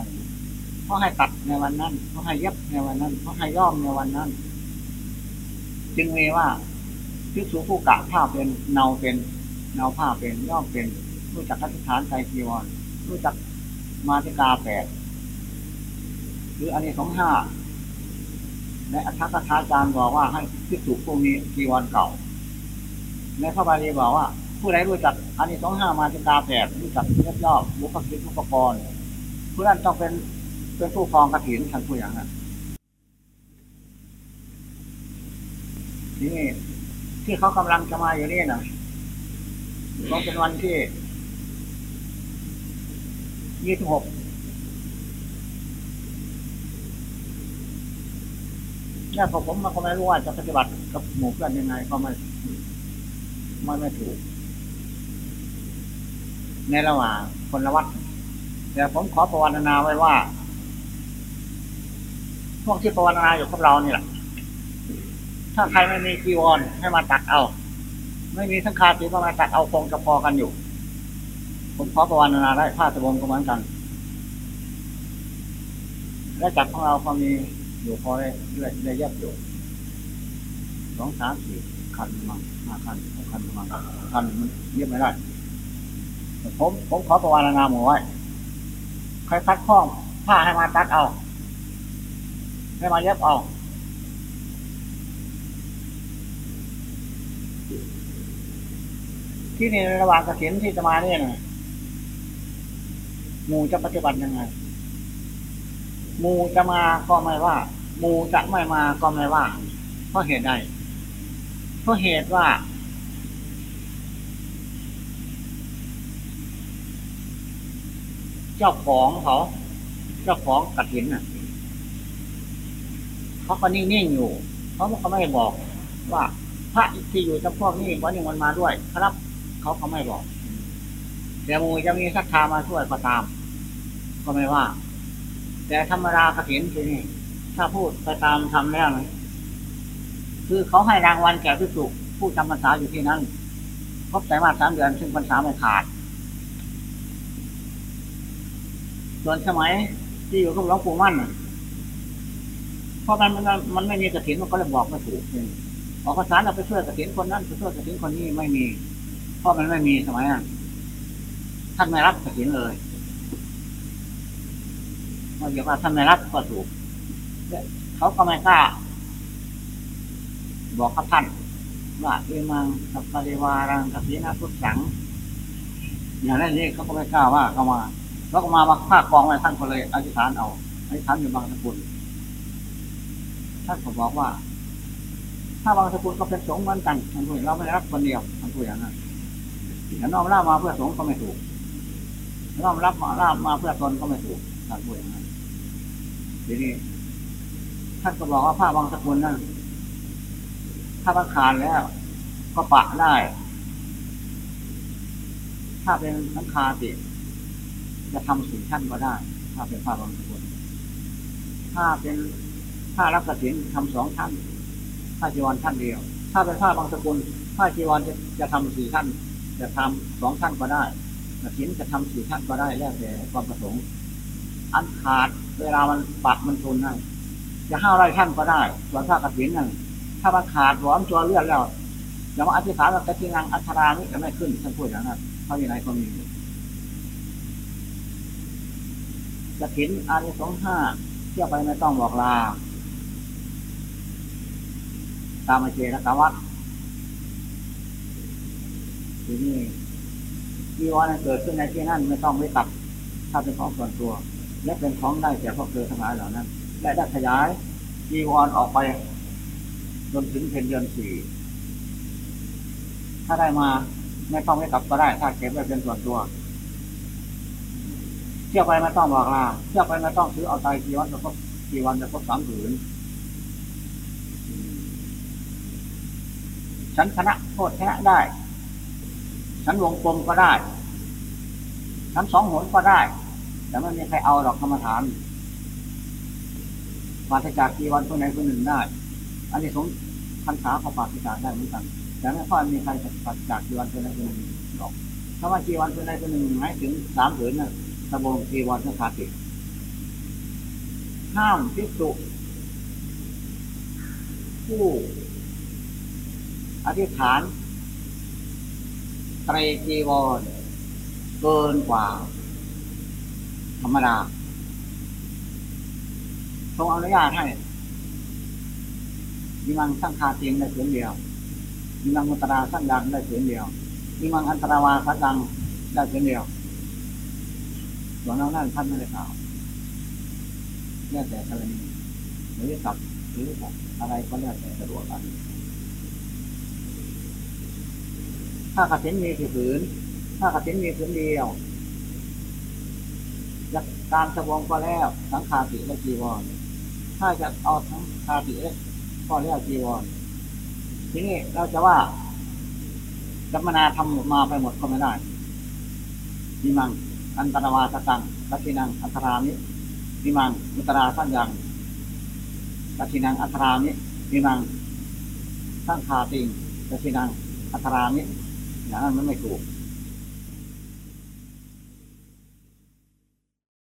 Speaker 1: เพราะให้ตัดในวันนั้นเพราะให้เย็บในวันนั้นเพราะให้ย่อมในวันนั้น จึงมีว่าพิสูผู้กะผ้าเป็นเนาเป็นเนาผ้าเป็นย่อมเป็นรู้จักคัติฐานใจจีวรรู้จักมาติกาแปดหรืออันนี้สองห้าในอัฏฐกถาจารย์บอกว่าให้พิสูผู้มีจีวรเก่าในพระบาลีบอกว่า ผู้ใดรู้จักอันนี้สองห้ามาติกาแปดรู้จักเรียบยอบบุคคิดบุคกรผู้นั้นต้องเป็น เป็นผู้ครองกระถินทันผู้อย่างนั้นนี่ที่เขากำลังจะมาอยู่นี่นะต้องเป็นวันที่ยี่สิบหกเนี่ยพอผมมาก็ไม่รู้ว่าจะปฏิบัติกับหมู่เพื่อนยังไง ก็ไม่ไม่ไม่ถูก ในระหว่างคนละวัดแต่ผมขอประวันนาไว้ว่า พวกที่ประวันนาอยู่กับเรานี่แหละ ถ้าใครไม่มีกีวรให้มาตัดเอา ไม่มีสังฆาติก็มาตัดเอาคงจะพอกันอยู่ ผมขอประวันนาได้ผ้าตะบงก็เหมือนกัน และจักรของเราก็มีอยู่พอได้เรื่อยได้ยับอยู่สองสามสี่คันมาห้าคันหกคันมาคันมันเยียบไม่ได้ผมผมขอประวันนาหมู่ไว้ใครคัดข้องผ้าให้มาตัดเอา ให้มาเย็บเอาที่ในระหว่างกระถินที่จะมาเนี่ยนะหมูจะปฏิบัติยังไงหมูจะมาก็ไม่ว่าหมูจะไม่มาก็ไม่ว่า เพราะเหตุใดเพราะเหตุว่า เจ้าของเขา เจ้าของกระถินน่ะ เขาก็นิ่งๆอยู่เขาก็ไม่บอก ว่าพระที่อยู่จำพวกนี้วันนี้มันมาด้วย ครับเขาเขาไม่บอกแต่มูจะมีศรัทธามาช่วยก็ตาม ก็ไม่ว่า แต่ธรรมดากระถินทีนี่ถ้าพูดไปตามทำแล้วนะคือเขาให้รางวัลแก่พิสุผู้จำพรรษาอยู่ที่นั่นครบแต่มาสามเดือนซึ่งพรรษาไม่ขาด ส่วนสมัยที่อยู่กับหลวงปู่มั่น เพราะมันมันมันไม่มีกระถินมันก็เลยบอกไม่ถูกเอออกภาษาเราไปช่วยกระถินคนนั้นไปช่วยกระถินคนนี้ไม่มี เพราะมันไม่มีสมัยนั้นท่านไม่รับกระถินเลยเมื่อเดี๋ยวว่าท่านไม่รับก็ถูกเขาก็ไม่กล้าบอกกับท่านว่าเอมังสัพพะเดวารังกถินาพุทธังอย่างนั้นนี่เขาก็ไม่กล้าว่าเขามา แล้วก็มามาฆ่ากองไว้ท่านก็เลยอธิษฐานเอาอธิษฐานอยู่บางสกุล ท่านก็บอกว่า ถ้าบางสกุลก็เป็นสงฆ์เหมือนกันท่านพูดเราไม่ได้รับคนเดียวท่านพูดอย่างนั้นแต่น้อมรับมาเพื่อสงฆ์ก็ไม่ถูกน้อมรับมารับมาเพื่อตนก็ไม่ถูกท่านพูดอย่างนั้นทีนี้ท่านก็บอกว่าผ้าบางสกุลนั่นถ้ามันขาดแล้ว ก็ปะได้ ถ้าเป็นสังคาติจะทำสี่ชั้นก็ได้ ถ้าเป็นผ้าบางสกุลถ้าเป็น ผ้ารับกระถินทำสองชั้นผ้าจีวรท่านเดียว ถ้าเป็นผ้าบางสกุลผ้าจีวรจะจะทำสี่ท่าน จะทำสองท่านก็ได้กระถินจะทำสี่ท่านก็ได้แล้วแต่ความประสงค์ อันขาดเวลามันปักมันทุนให้จะห้าไร่ท่านก็ได้ ส่วนผ้ากระถินนั่นถ้ามันขาดหลอมตัวเลือดแล้วอย่ามาอธิษฐานว่ากระทินังอัชรานี้จะไม่ขึ้นท่านพูดอย่างนั้นเพราะยังไงก็มีกระถินอานิสงส์ห้าเที่ยวไปไม่ต้องบอกลา ตามมาเจรกวัดทีนี้ที่ว่านั้นเกิดขึ้นในที่นั่นไม่ต้องไม่ตัด ถ้าเป็นของส่วนตัว และเป็นของได้แก่พวกเธอทั้งหลายเหล่านั้น และได้ขยายจีวรออกไปจนถึงเพนเดือนสี่ถ้าได้มาไม่ต้องไม่กลับก็ได้ ถ้าเก็บไว้เป็นส่วนตัว เที่ยวไปไม่ต้องบอกลาเที่ยวไปไม่ต้องซื้อเอาใจจีวรจะครบจีวรจะครบสามผืน ฉันชนะโทษชนะได้ ฉันวงกลมก็ได้ ฉันสองหนก็ได้ แต่ไม่มีใครเอาหรอกกรรมฐานปราศจากกีวันตัวไหนตัวหนึ่งได้ อันนี้สมพันษาเขาปราศจากได้เหมือนกัน แต่ไม่ค่อยมีใครปราศจากกีวันตัวไหนตัวหนึ่งหรอกถ้าว่ากีวันตัวไหนตัวหนึ่งหมายถึงสามผืนน่ะสบงกีวันขาดติห้ามพิสุผู้ อธิษฐานไตรจีวรเกินกว่า ธรรมดาทรงอนุญาตให้มีมังสร้างคาเตียงได้เพียงเดียวมีมังมุตราสร้างดังได้เพียงเดียวมีมังอันตราวาสัดังได้เพียงเดียวส่วนนั้นท่านไม่ได้กล่าวแล้วแต่กรณีหรือกับหรือกับอะไรก็แล้วแต่สะดวกกัน ถ้ากระถินมีกี่ผืนถ้ากระถินมีผืนเดียวจะการสบงก็แล้วสังขาติและจีวร ถ้าจะเอาทั้งคาติและก็แล้วจีวร ทีนี้เราจะว่าจัมนาทำมาไปหมดก็ไม่ได้มีมัง อันตรวาสตังกัตินัง อัตรามิมีมังมุตราสั้นยังกัตินัง อัตรามิมีมังสั้นคาติงกัตินัง อัตรามิ นั้นมันไม่ถูก